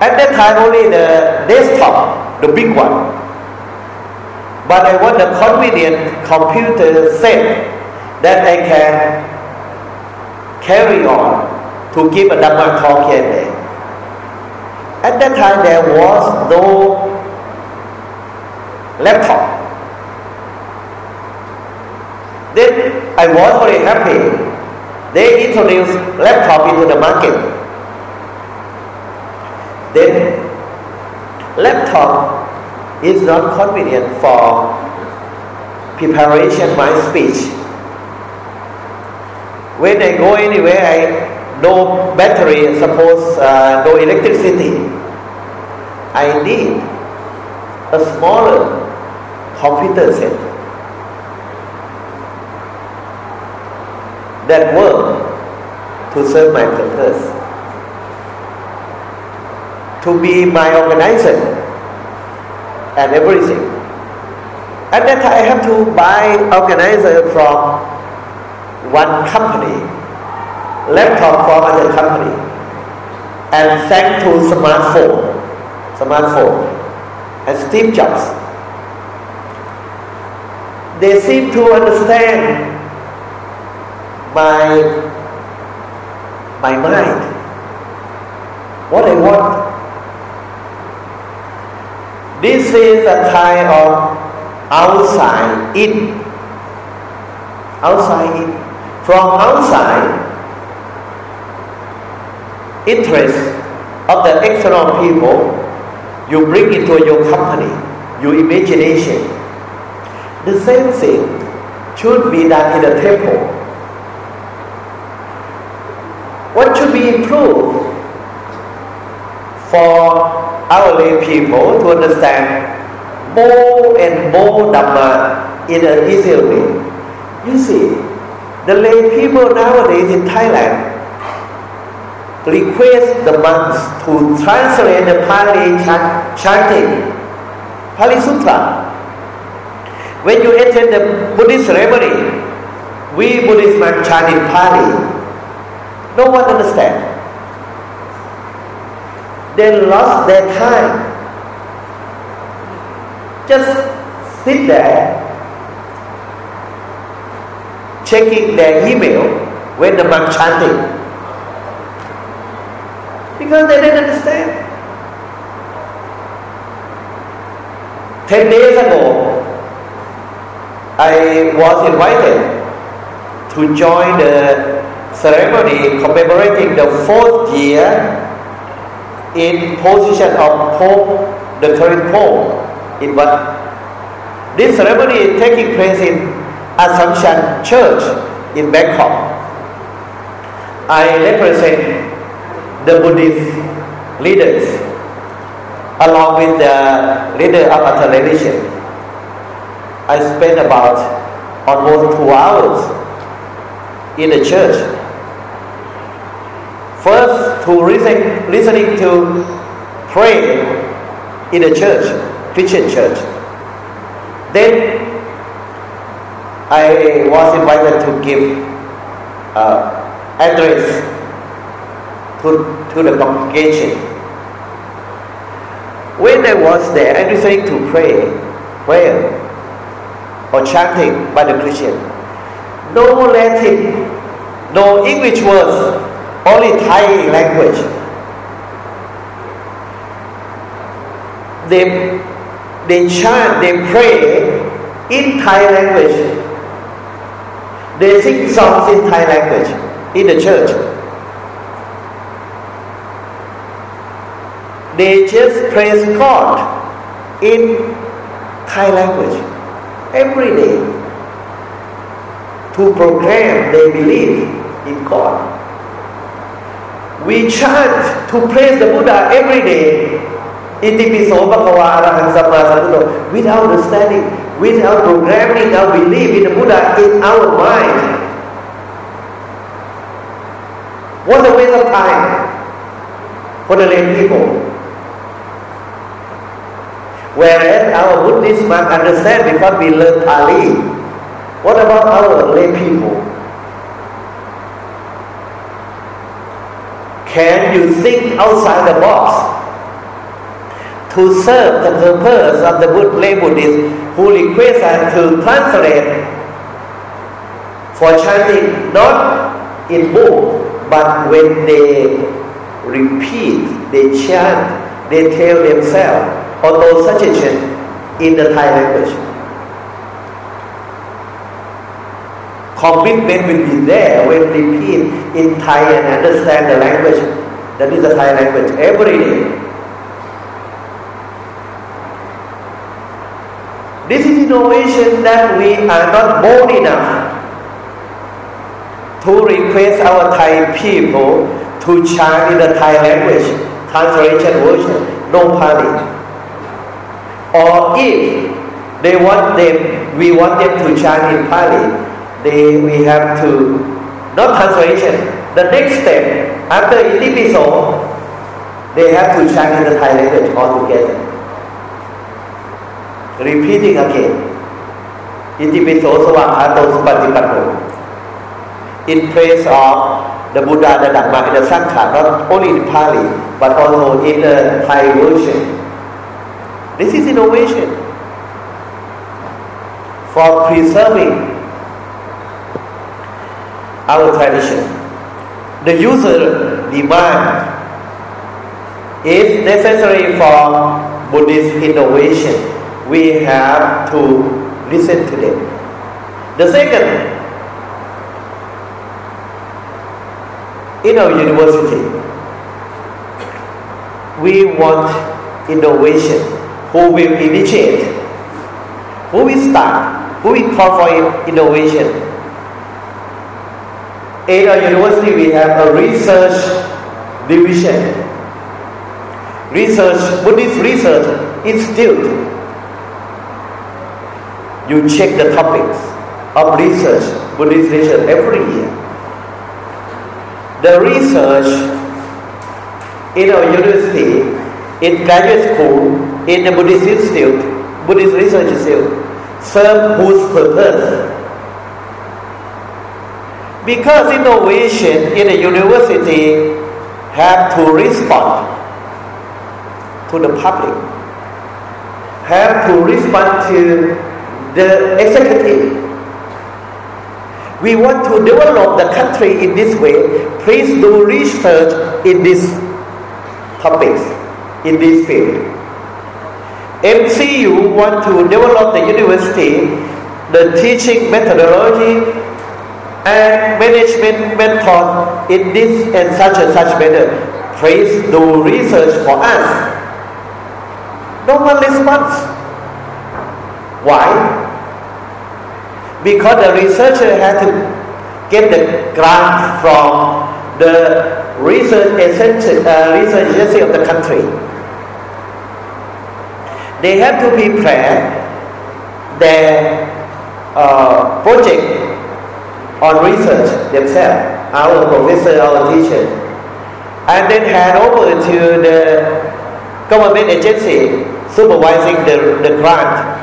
At that time, only the desktop, the big one. But I want a convenient computer set that I can carry on to give a Dhamma talk here and there. At that time, there was no laptop. Then I was very happy. They introduced laptop into the market. Then laptop is not convenient for preparation my speech. When I go anywhere, I no battery, suppose uh, no electricity. I need a smaller computer set that work to serve my purpose, to be my organizer and everything. And that time, I have to buy organizer from one company, laptop from another company, and thanks to smartphone, smartphone, and Steve Jobs. They seem to understand my my mind, what I want. This is a kind of outside in, outside in from outside interest of the external people you bring into your company, your imagination. The same thing should be done in the temple. What should be improved for our lay people to understand more and more Dhamma in an easier way? You see, the lay people nowadays in Thailand request the monks to translate the Pali chanting, Pali Sutra. When you attend the Buddhist ceremony, we Buddhist monks chant in Pali. No one understands. They lost their time. Just sit there checking their email when the monk chanting. Because they didn't understand. Ten days ago, I was invited to join the ceremony commemorating the fourth year in position of Pope, the current Pope in what this ceremony is taking place in Assumption Church in Bangkok. I represent the Buddhist leaders along with the leader of other religion. I spent about almost two hours in the church. First, to listen, listening to pray in the church, Christian church. Then I was invited to give uh, address to, to the congregation. When I was there, I listening to pray, prayer, or chanting by the Christian. No Latin, no English words, only Thai language. They, they chant, they pray in Thai language. They sing songs in Thai language in the church. They just praise God in Thai language every day to proclaim they believe in God. We chant to praise the Buddha every day. Itipiso Bhagava Arahant Samma Sambuddha without understanding, without programming our belief in the Buddha in our mind. What a waste of time for the lay people. Whereas our Buddhists must understand because we learn Pali. What about our lay people? Can you think outside the box to serve the purpose of the Buddha, lay Buddhists who request us to translate for chanting not in book but when they repeat, they chant, they tell themselves auto suggestion in the Thai language. Commitment will be there when repeat in Thai and understand the language. That is the Thai language every day. This is innovation that we are not bold enough to request our Thai people to chant in the Thai language, translation version, no Pali. Or if they want them, we want them to chant in Pali, they, we have to, not translation, the next step, after Itipiso, they have to chant in the Thai language altogether. Repeating again. Itipiso Swahato Supatipatto. In praise of the Buddha, the Dhamma, and the Sangha, not only in Pali, but also in the Thai version. This is innovation for preserving our tradition. The user demand is necessary for Buddhist innovation. We have to listen to them. The second, in our university, we want innovation who will initiate, who will start, who will call for innovation. In our university, we have a research division, research, Buddhist Research Institute. You check the topics of research, Buddhist research every year. The research in our university, in graduate school, in the Buddhist Institute, Buddhist Research Institute, serve whose purpose? Because innovation in the university have to respond to the public, have to respond to the executive. We want to develop the country in this way. Please do research in these topics, in this field. MCU want to develop the university, the teaching methodology and management method in this and such and such manner. Please do research for us. No one responds. Why? Because the researcher had to get the grant from the research agency, uh, research agency of the country they have to prepare their uh, project on research themselves, our professor, our teacher, and then hand over to the government agency supervising the, the grant.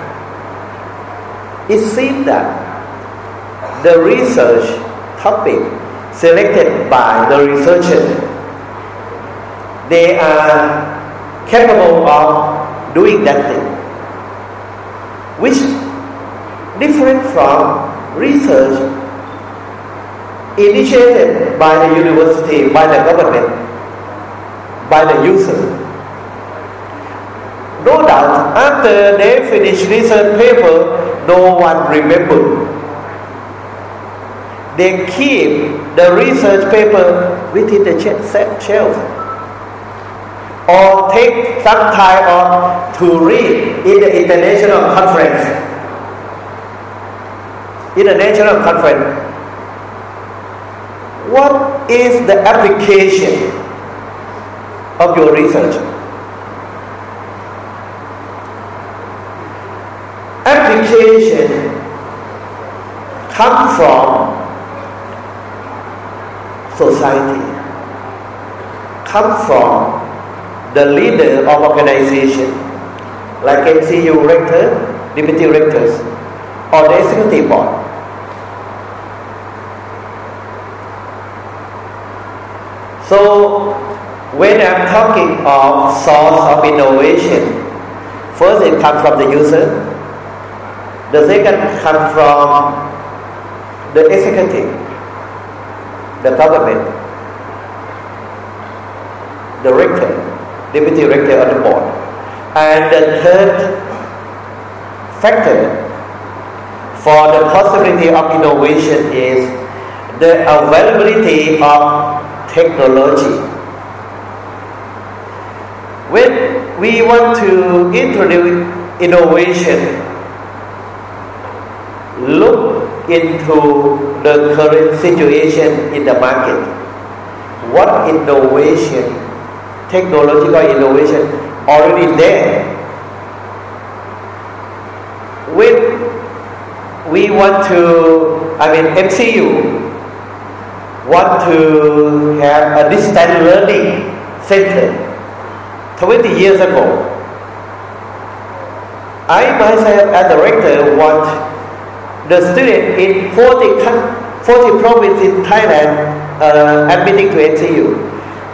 It seems that the research topic selected by the researcher, they are capable of doing that thing, which different from research initiated by the university, by the government, by the user. No doubt, after they finish research paper, no one remember. They keep the research paper within the shelf or take some time off to read in the international conference. International conference. What is the application of your research? Application come from society, come from the leader of organization, like MCU rector, deputy rectors, or the executive board. So, when I'm talking of source of innovation, first it comes from the user, the second comes from the executive, the government, the rector, deputy director of the board. And the third factor for the possibility of innovation is the availability of technology. When we want to introduce innovation, look into the current situation in the market. What innovation technological innovation already there. When we want to, I mean, MCU want to have a distance learning center 20 years ago. I myself, as a director, want the student in 40, 40 provinces in Thailand uh, admitting to MCU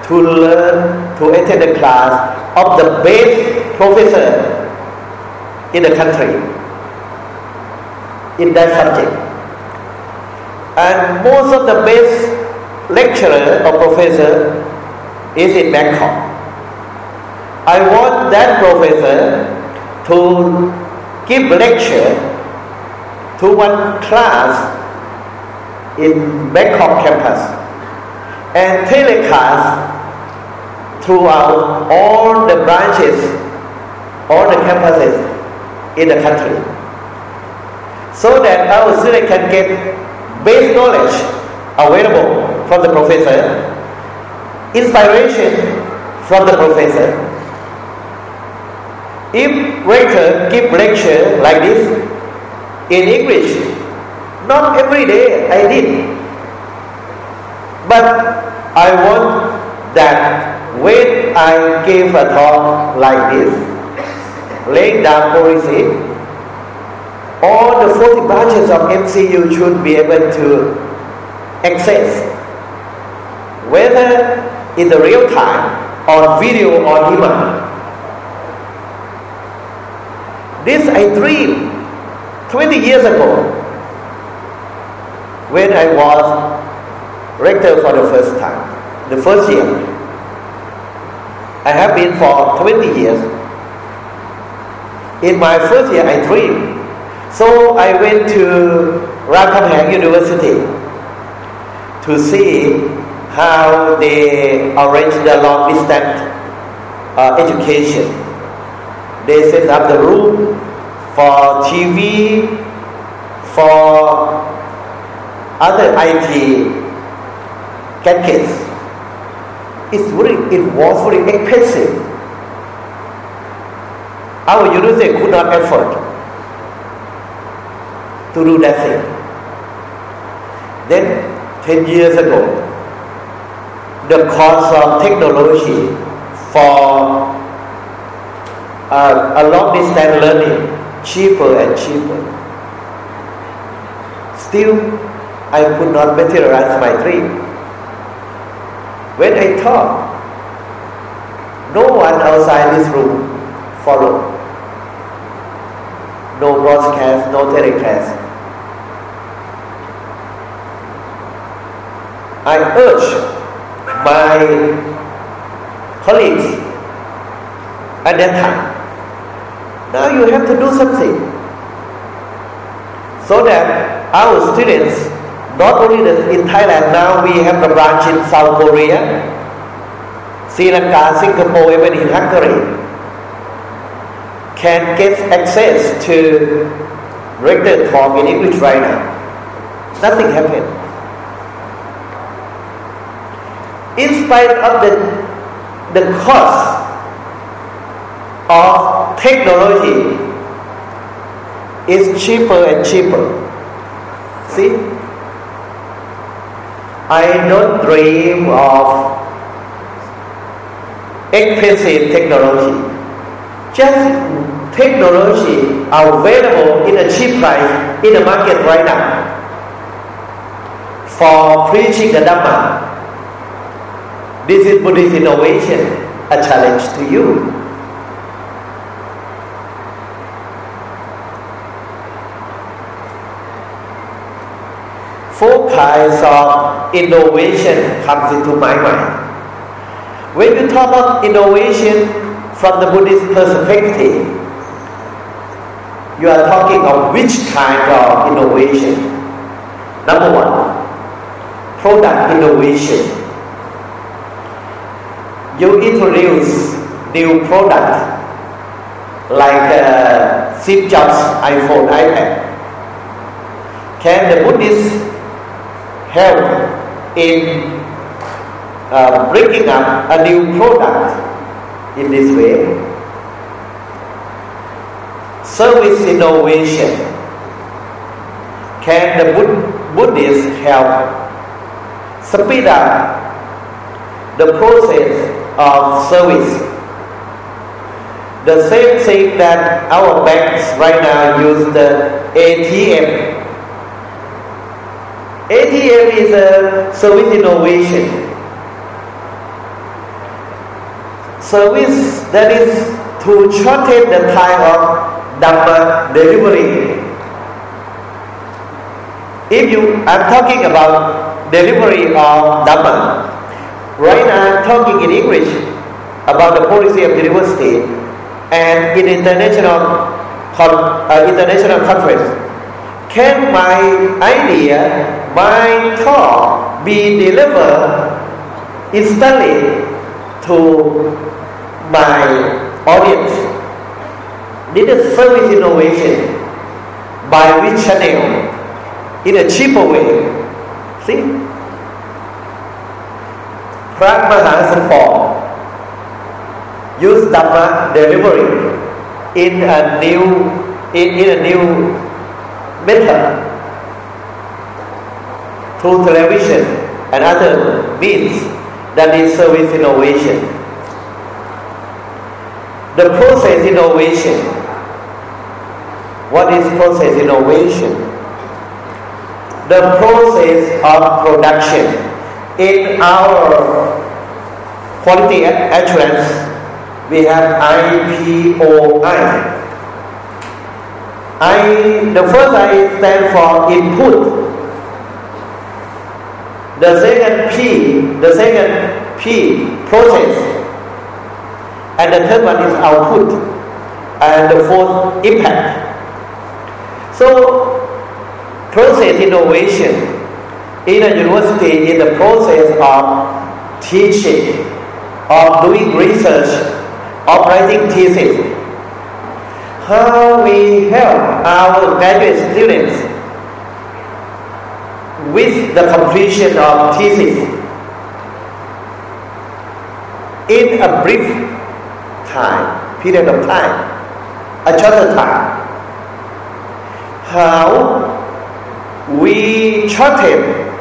to learn to attend the class of the best professor in the country in that subject. And most of the best lecturer or professor is in Bangkok. I want that professor to give lecture to one class in Bangkok campus and telecast throughout all the branches, all the campuses in the country. So that our students can get base knowledge available from the professor, inspiration from the professor. If rector give lecture like this in English, not every day I did, but I want that when I give a talk like this, laying down policy, all the 40 branches of MCU should be able to access, whether in the real time, or video, or image. This I dreamed 20 years ago when I was rector for the first time, the first year. I have been for 20 years. In my first year, I dreamed. So I went to Ramkhamhaeng University to see how they arrange the long distance uh, education. They set up the room for TV, for other IT gadgets it's very, it was very expensive. Our university could not afford to do that thing. Then, 10 years ago, the cost of technology for uh, a long distance learning cheaper and cheaper. Still, I could not materialize my dream. When I talk, no one outside this room follow. no broadcast, no telecast. I urge my colleagues at that time. Now you have to do something so that our students, not only in Thailand, now we have the branch in South Korea, Sri Lanka, Singapore, even in Hungary, can get access to regular talk in English right now. Nothing happened. In spite of the, the cost of technology is cheaper and cheaper. See? I don't dream of expensive technology. Just technology available in a cheap price in the market right now for preaching the Dhamma this is Buddhist innovation, a challenge to you. Four kinds of innovation comes into my mind. When you talk about innovation from the Buddhist perspective, you are talking of which kind of innovation? Number one, product innovation you introduce new product like uh, Steve Jobs iPhone, iPad. Can the Buddhists help in uh, bringing up a new product in this way? Service innovation. Can the Bud- Buddhists help speed up the process of service. The same thing that our banks right now use the ATM. ATM is a service innovation. Service that is to shorten the time of Dhamma delivery. If you, I'm talking about delivery of Dhamma, Right now, I'm talking in English about the policy of the university and in international uh, international conference. Can my idea, my talk, be delivered instantly to my audience? This is service innovation by which channel in a cheaper way. See? พระมหาสมปอง use Dhamma delivery in a new in, in a new method through television and other means that is service innovation. The process innovation. What is process innovation? The process of production in our quality assurance, we have IPOI. I, the first I stand for input. The second P, the second P, process. And the third one is output. And the fourth, impact. So, process innovation in a university in the process of teaching, of doing research, of writing thesis. How we help our graduate students with the completion of thesis in a brief time, period of time, a shorter time. How we shorten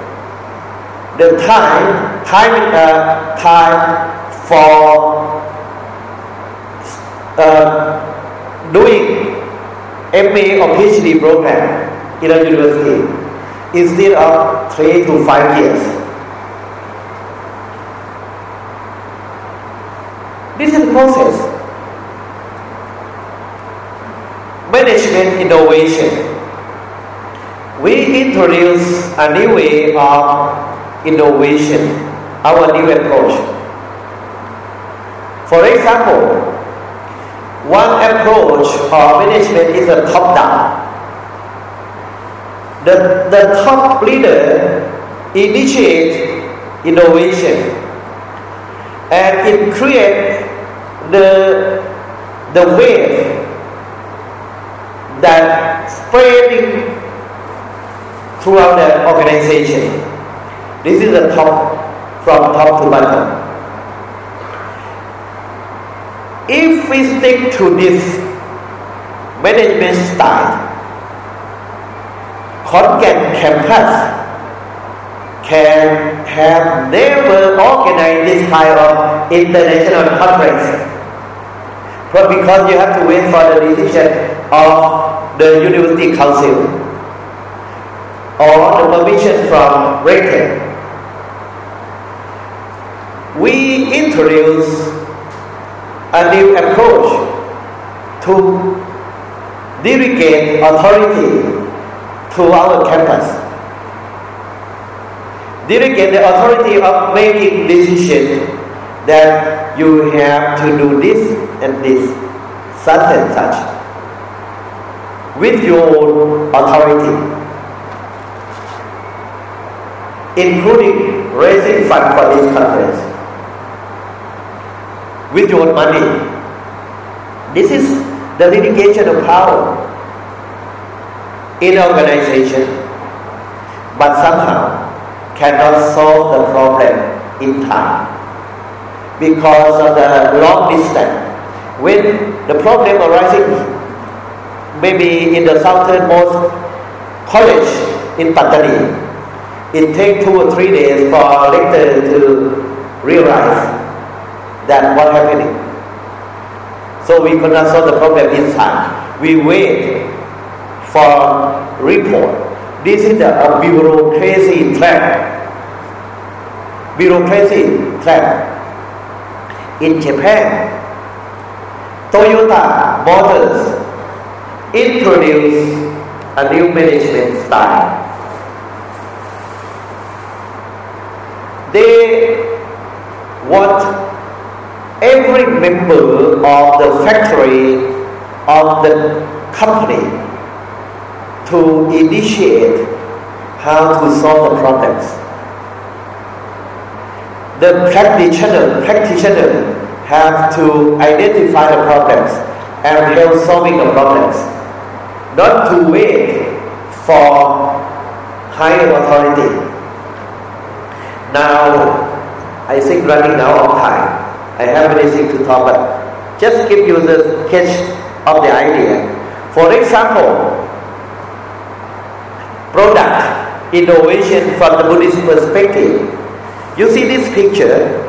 the time time uh, time for uh, doing MA or PhD program in a university instead of three to five years. This is the process. Manage management innovation. We introduce a new way of innovation, our new approach. For example, one approach of management is a top-down. The, the top leader initiates innovation and it creates the, the wave that spreading throughout the organization. This is the top, from top to bottom. If we stick to this management style, Khon campus can have never organized this kind of international conference. But because you have to wait for the decision of the university council or the permission from rector, we introduce a new approach to delegate authority to our campus. Delegate the authority of making decisions that you have to do this and this, such and such, with your authority, including raising funds for this conference with your money. This is the litigation of power in organization, but somehow cannot solve the problem in time because of the long distance. When the problem arises, maybe in the southernmost college in Pattani, it takes two or three days for lecturer to realize that what happening. So we could not solve the problem in time. We wait for report. This is a bureaucracy trap. Bureaucracy trap. In Japan, Toyota Motors introduced a new management style. They want every member of the factory of the company to initiate how to solve the problems. The practitioner, practitioner have to identify the problems and help solving the problems, not to wait for higher authority. Now, I think running out of time. I have anything to talk about. Just give you the sketch of the idea. For example, product innovation from the Buddhist perspective. You see this picture,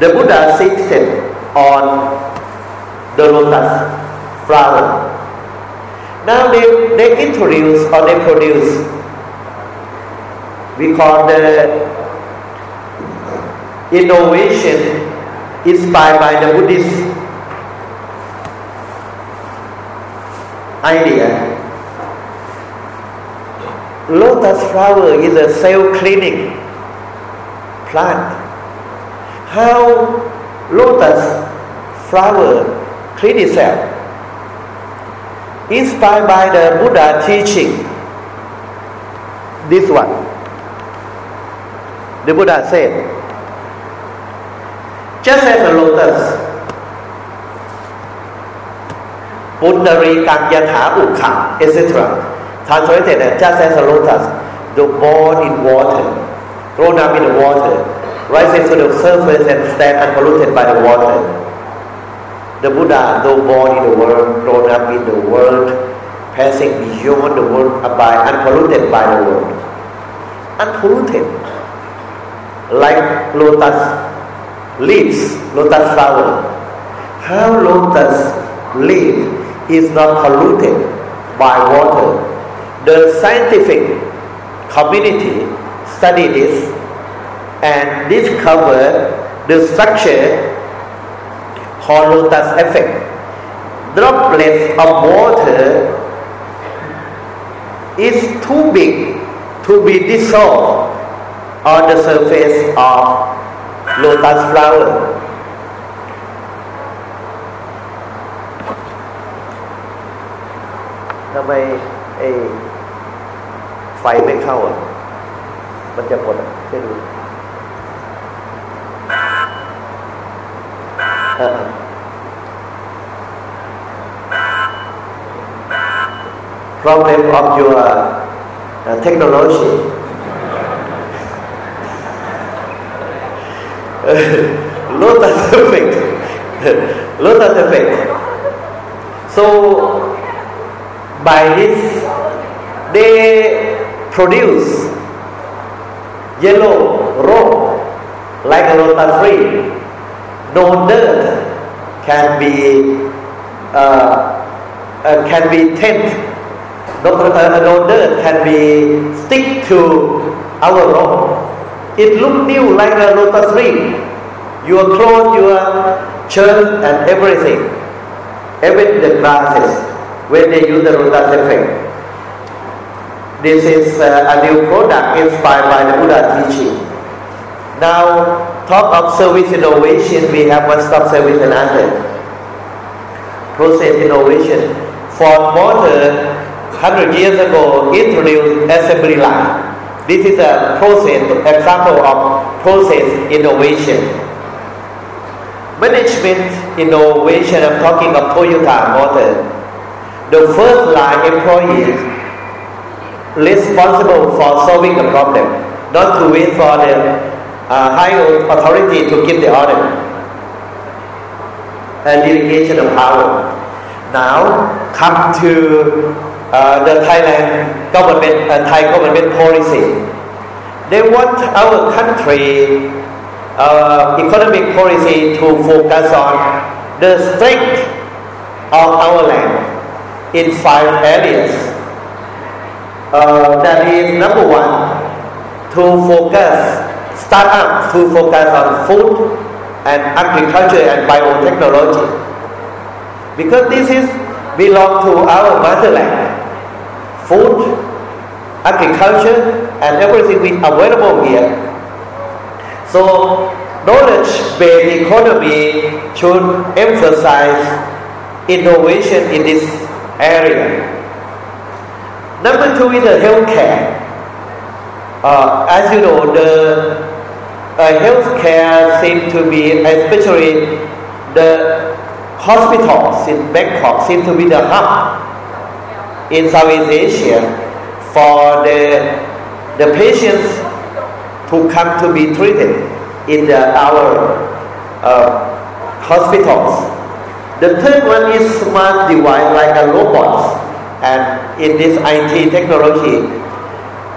the Buddha seated on the lotus flower. Now they, they introduce or they produce, we call the innovation inspired by the Buddhist idea. Lotus flower is a self-cleaning plant. How lotus flower clean itself? Inspired by the Buddha teaching. This one. The Buddha said, just as a lotus. Punari Kangyatha Ukha, etc. Translated just as a lotus, though born in water, grown up in the water, rises to the surface and stand unpolluted by the water. The Buddha, though born in the world, grown up in the world, passing beyond the world, by unpolluted by the world. Unpolluted, like lotus leaves, lotus flower. How lotus leaf is not polluted by water. The scientific community study this and discover the structure called lotus effect. droplets of water is too big to be dissolved on the surface of lotus flower ทำไมไอ้ไฟไม่เข้าอะ มันจะหมดอะช่วยดูเออ problem of your uh, technology. Lotus effect. Lotus effect. So by this they produce yellow rope like a lotus tree. No dirt can be uh, uh, can be tent no, uh, no dirt can be stick to our rope. It look new like a lotus tree. Your clothes, your shirt and everything. Even the glasses when they use the lotus effect. This is uh, a new product inspired by the Buddha teaching. Now, talk of service innovation, we have one-stop service and other. Process innovation. Ford Motor, 100 years ago introduced assembly line. This is a process, example of process innovation. Management innovation, I'm talking of Toyota Motor. The first line employees responsible for solving the problem, not to wait for the uh, higher authority to give the order and delegation of power. Now come to uh, the Thailand government, uh, Thai government policy. They want our country uh, economic policy to focus on the strength of our land in five areas. Uh, that is number one, to focus, start up to focus on food and agriculture and biotechnology. Because this is belong to our motherland. Food, agriculture and everything we available here. So knowledge-based economy should emphasize innovation in this area. Number two is the healthcare. Uh, as you know, the uh, healthcare seems to be, especially the hospitals in Bangkok, seem to be the hub in Southeast Asia for the the patients to come to be treated in the, our uh, hospitals. The third one is smart device like a robots and in this IT technology.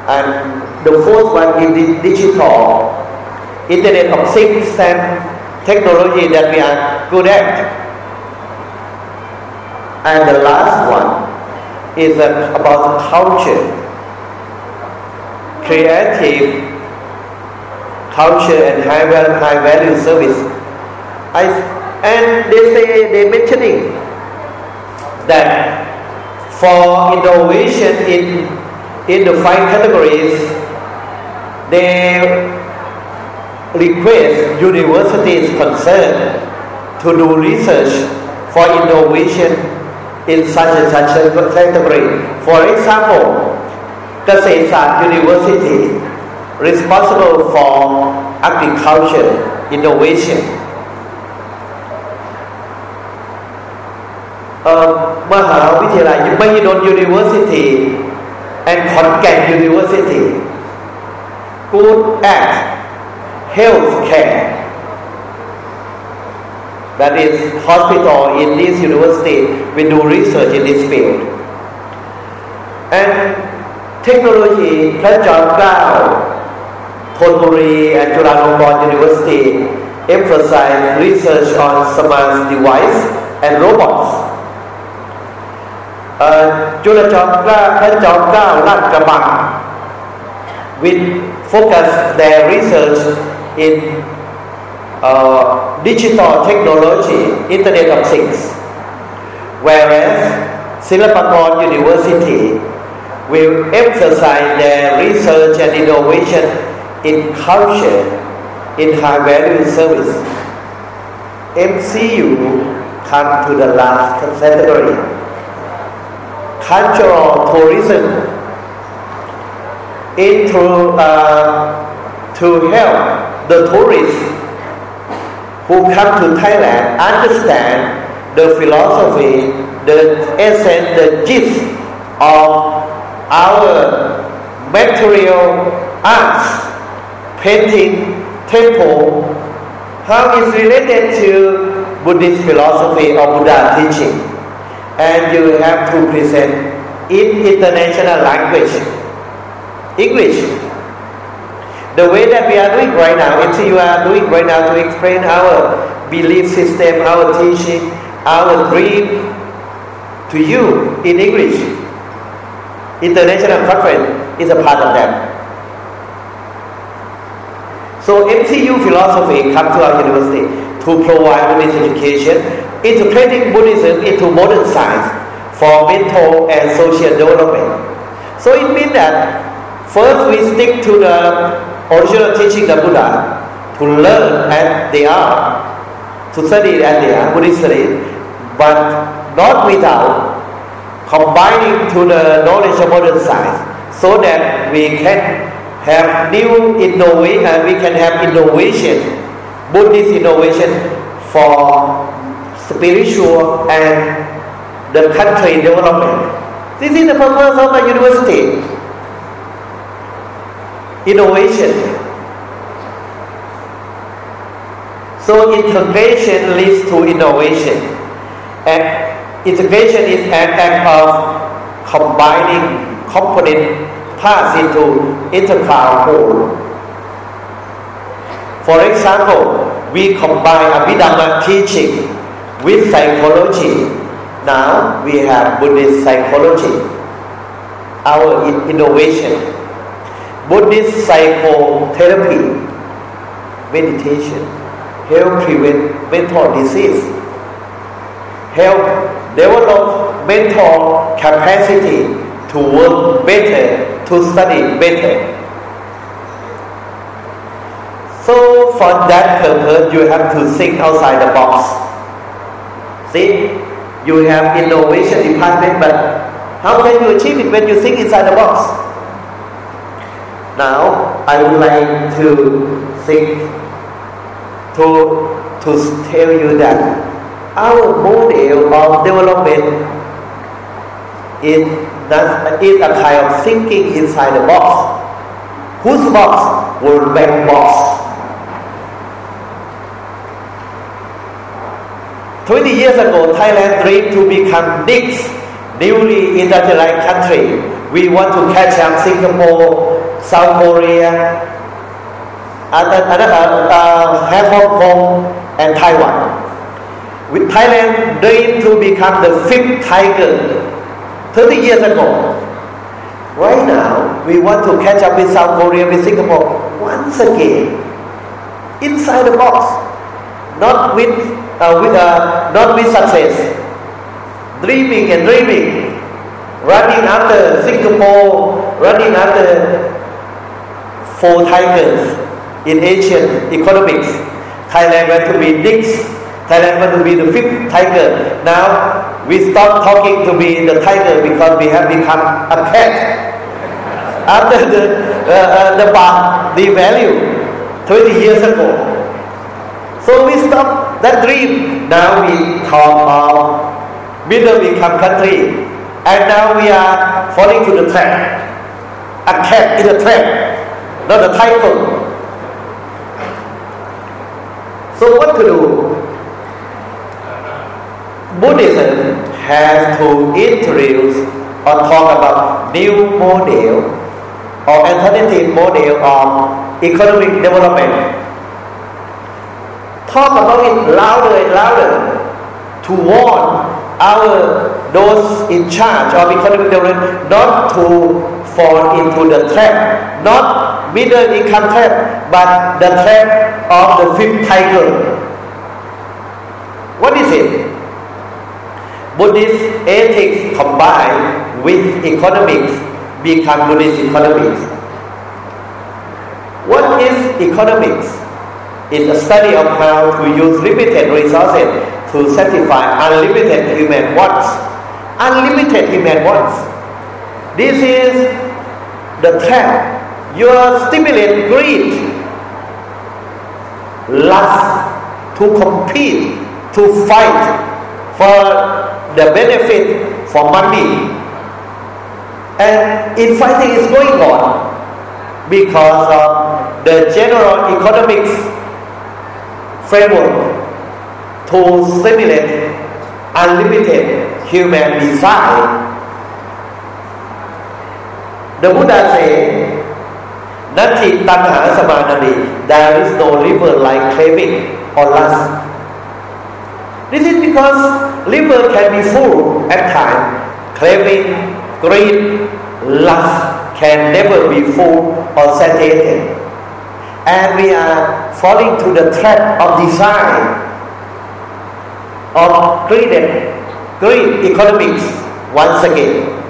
And the fourth one is digital Internet of Things and technology that we are good at. And the last one is uh, about culture, creative culture and high value, high value service. I, and they say they mentioning that for innovation in in the five categories, they request universities concerned to do research for innovation in such and such category. For example, Kasetsart University, responsible for agriculture innovation. Uh, Maha Vidyalaya University and Khon Kaen University. Good at health care that is hospital in this university we do research in this field and technology พระจอมเกล้าธนบุรี and จุฬาลงกรณ์ University emphasize research on smart device and robots จุฬาจอมเกล้าพระจอมเกล้าลาดกระบัง with focus their research in uh, digital technology, Internet of Things. whereas Silpakorn University will emphasize their research and innovation in culture, in high value service. MCU come to the last category. Cultural tourism into uh, to help the tourists who come to Thailand understand the philosophy, the essence, the gist of our material arts, painting, temple, how it's related to Buddhist philosophy or Buddha teaching. And you have to present in international language, English. The way that we are doing right now, if you are doing right now to explain our belief system, our teaching, our dream to you in English. International conference is a part of that. So MCU philosophy come to our university to provide Buddhist education, integrating Buddhism into modern science for mental and social development. So it means that first we stick to the original teaching of Buddha to learn as they are, to study as they are, Buddhist studies, but not without combining to the knowledge of modern science so that we can have new innovation uh, we can have innovation Buddhist innovation for spiritual and the country development. This is the purpose of a university innovation so integration leads to innovation and integration is an act of combining component parts into integral whole. For example, we combine Abhidhamma teaching with psychology. Now we have Buddhist psychology, our innovation. Buddhist psychotherapy, meditation, help prevent mental disease help develop mental capacity to work better, to study better. So for that purpose, you have to think outside the box. See, you have innovation department, but how can you achieve it when you think inside the box? Now, I would like to think to to tell you that our model of development is, that is a kind of thinking inside the box. Whose box? World Bank box. 20 years ago, Thailand dreamed to become next newly industrialized country. We want to catch up Singapore, South Korea, other, other, uh, uh, Hong Kong, and Taiwan. With Thailand dreamed to become the fifth tiger 30 years ago. Right now, we want to catch up with South Korea, with Singapore once again, inside the box, not with, uh, with uh, not with success, dreaming and dreaming, running after Singapore, running after four tigers in Asian economics. Thailand went to be next Thailand went to be the fifth tiger. Now we stop talking to be the tiger because we have become a cat. After the uh, uh, the baht devalue 20 years ago. So we stop that dream. Now we talk of middle income country. And now we are falling to the trap. A cat in a trap, not the title. So what to do? Buddhism has to introduce or talk about new model or alternative model of economic development. Talk about it louder and louder to warn our those in charge of economic development not to fall into the trap, not middle income trap, but the trap of the fifth tiger. What is it? Buddhist ethics combined with economics become Buddhist economics. What is economics? It's a study of how to use limited resources to satisfy unlimited human wants. Unlimited human wants. This is the trap. You stimulate greed, lust, to compete, to fight for the benefit for money. And infighting is going on because of the general economics framework to stimulate unlimited human desire. The Buddha said, Nati tanha samanani, there is no liver like craving or lust. This is because liver can be full at time. craving, greed, lust can never be full or satiated. And we are falling to the trap of desire, of greed, greed economics once again.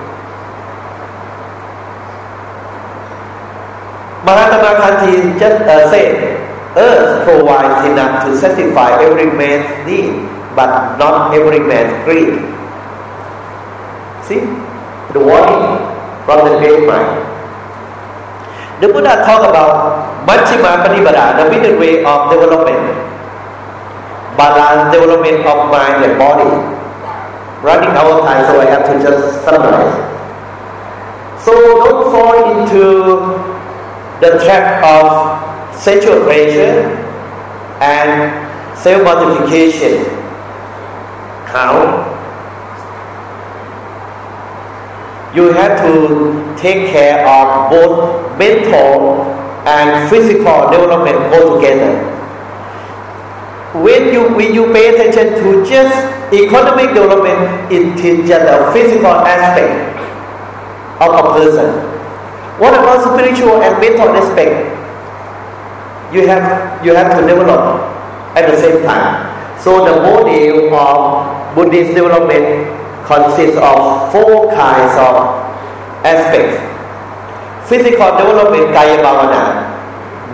Mahatma Gandhi just uh, said, Earth provides enough to satisfy every man's need, but not every man's greed. See the warning from the great mind. The Buddha talk about Majjhima the middle way of development, balanced development of mind and body. Running out of time, so I have to just summarize. So don't fall into the trap of sexual pleasure and self-mortification. How? you have to take care of both mental and physical development go together. When you when you pay attention to just economic development, it is just a physical aspect of a person. What about spiritual and mental aspect? You have you have to develop at the same time. So the model of Buddhist development consists of four kinds of aspects. Physical development, Kaya Bhavana,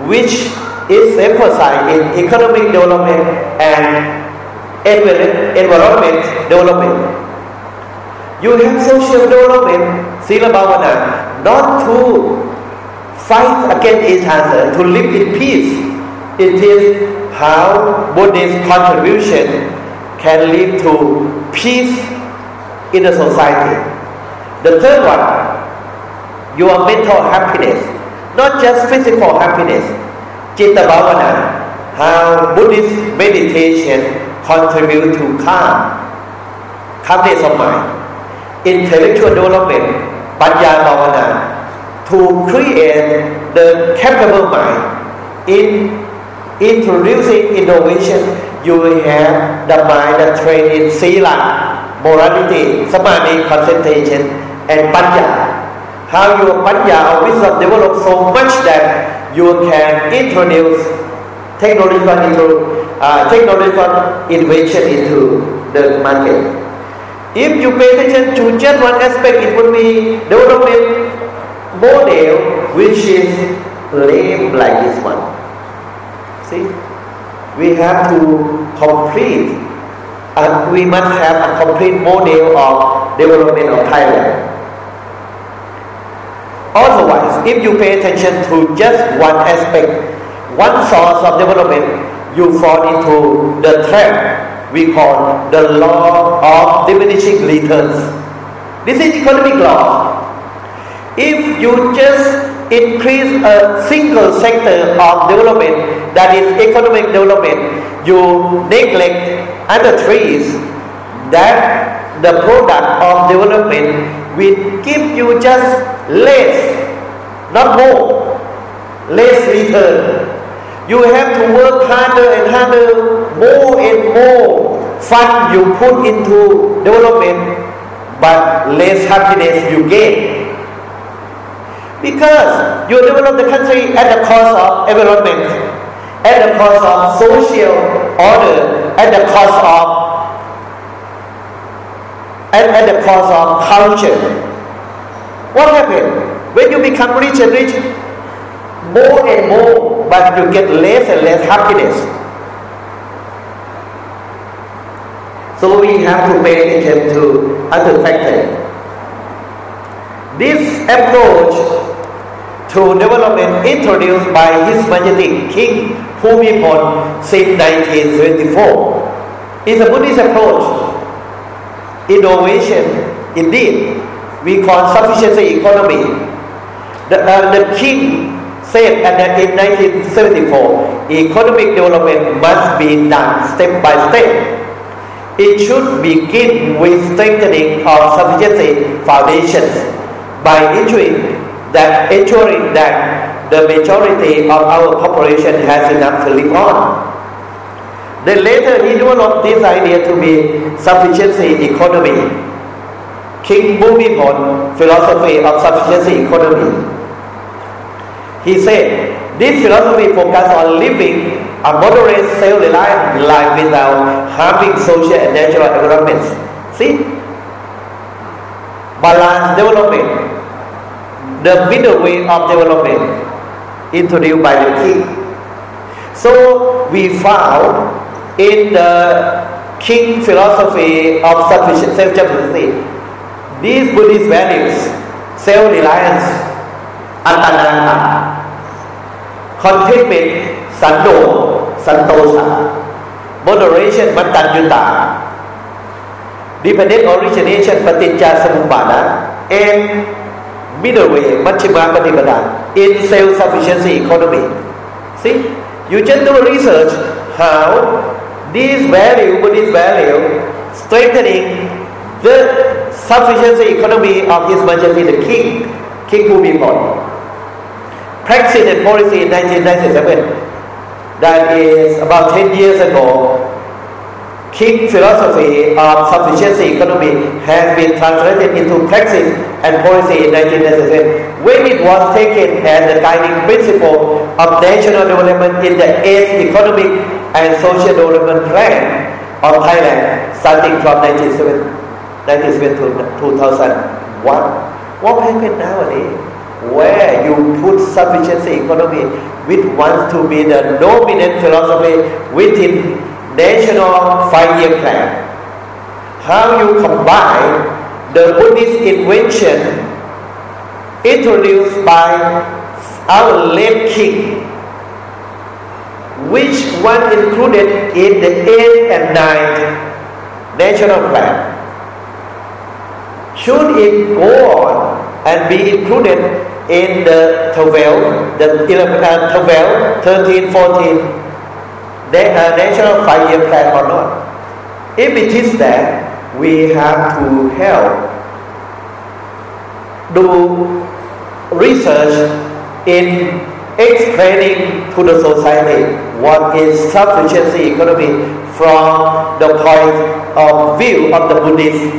which is emphasized in economic development and environment development. You have social development, Sila Bhavana, not to fight against each other, to live in peace. It is how Buddhist contribution can lead to peace in the society. The third one, your mental happiness, not just physical happiness. Chitta Bhavana, how Buddhist meditation contribute to calm, calmness of mind. Intellectual development, Panya Bhavana, to create the capable mind. In introducing innovation, you will have the mind that trained in Sila, morality, samadhi, concentration, and panya. How your panya or wisdom develops so much that you can introduce technological into uh, technological innovation into the market. If you pay attention to just one aspect, it would be development model which is lame like this one. See, we have to complete and we must have a complete model of development of Thailand. Otherwise, if you pay attention to just one aspect, one source of development, you fall into the trap we call the law of diminishing returns. This is economic law. If you just increase a single sector of development, that is economic development, you neglect other trees that the product of development will give you just less, not more, less return. You have to work harder and harder, more and more fund you put into development, but less happiness you gain. Because you develop the country at the cost of environment, at the cost of social order, at the cost of and at the cost of culture. What happened? When you become rich and rich, more and more, but you get less and less happiness. So we have to pay attention to other factors. This approach to development introduced by His Majesty King Bhumibol since 1974 is a Buddhist approach. Innovation, indeed, we call sufficiency economy. The, uh, the king said that in 1974, economic development must be done step by step it should begin with strengthening of sufficiency foundations by ensuring that ensuring that the majority of our population has enough to live on. Then later he developed this idea to be sufficiency economy. King Bhumibol philosophy of sufficiency economy. He said this philosophy focuses on living a moderate self-reliant life without harming social and natural environments. See? Balanced development. The middle way of development introduced by the king. So we found in the king philosophy of sufficient self-sufficiency these Buddhist values, self-reliance, antanata, contentment, สันโดษสันโตสะ moderation มัตตัญญุตา dependent origination ปฏิจจสมุปบาท and middle way มัชฌิมาปฏิปทา in self sufficiency economy see you just do research how these value Buddhist value strengthening the sufficiency economy of His Majesty the King King Bhumibol practice and policy in 1997 that is about 10 years ago, King philosophy of sufficiency economy has been translated into practice and policy in 1997 when it was taken as the guiding principle of national development in the 8th Economic and Social Development Plan of Thailand starting from 1997 to 2001. What happened nowadays? Where you put sufficiency economy which wants to be the dominant philosophy within national five-year plan. How you combine the Buddhist invention introduced by our late king, which one included in the eighth and ninth national plan. Should it go on and be included in the 12, the 11, uh, 12, 13, 14, the uh, national five-year plan or not. If it is that, we have to help do research in explaining to the society what is sufficiency economy from the point of view of the Buddhist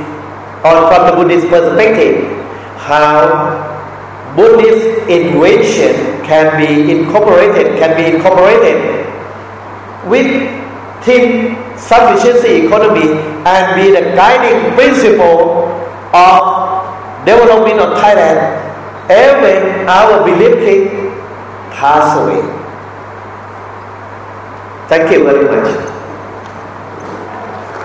or from the Buddhist perspective. How Buddhist invention can be incorporated, can be incorporated with team sufficiency economy and be the guiding principle of development of Thailand even our belief king pass away. Thank you very much.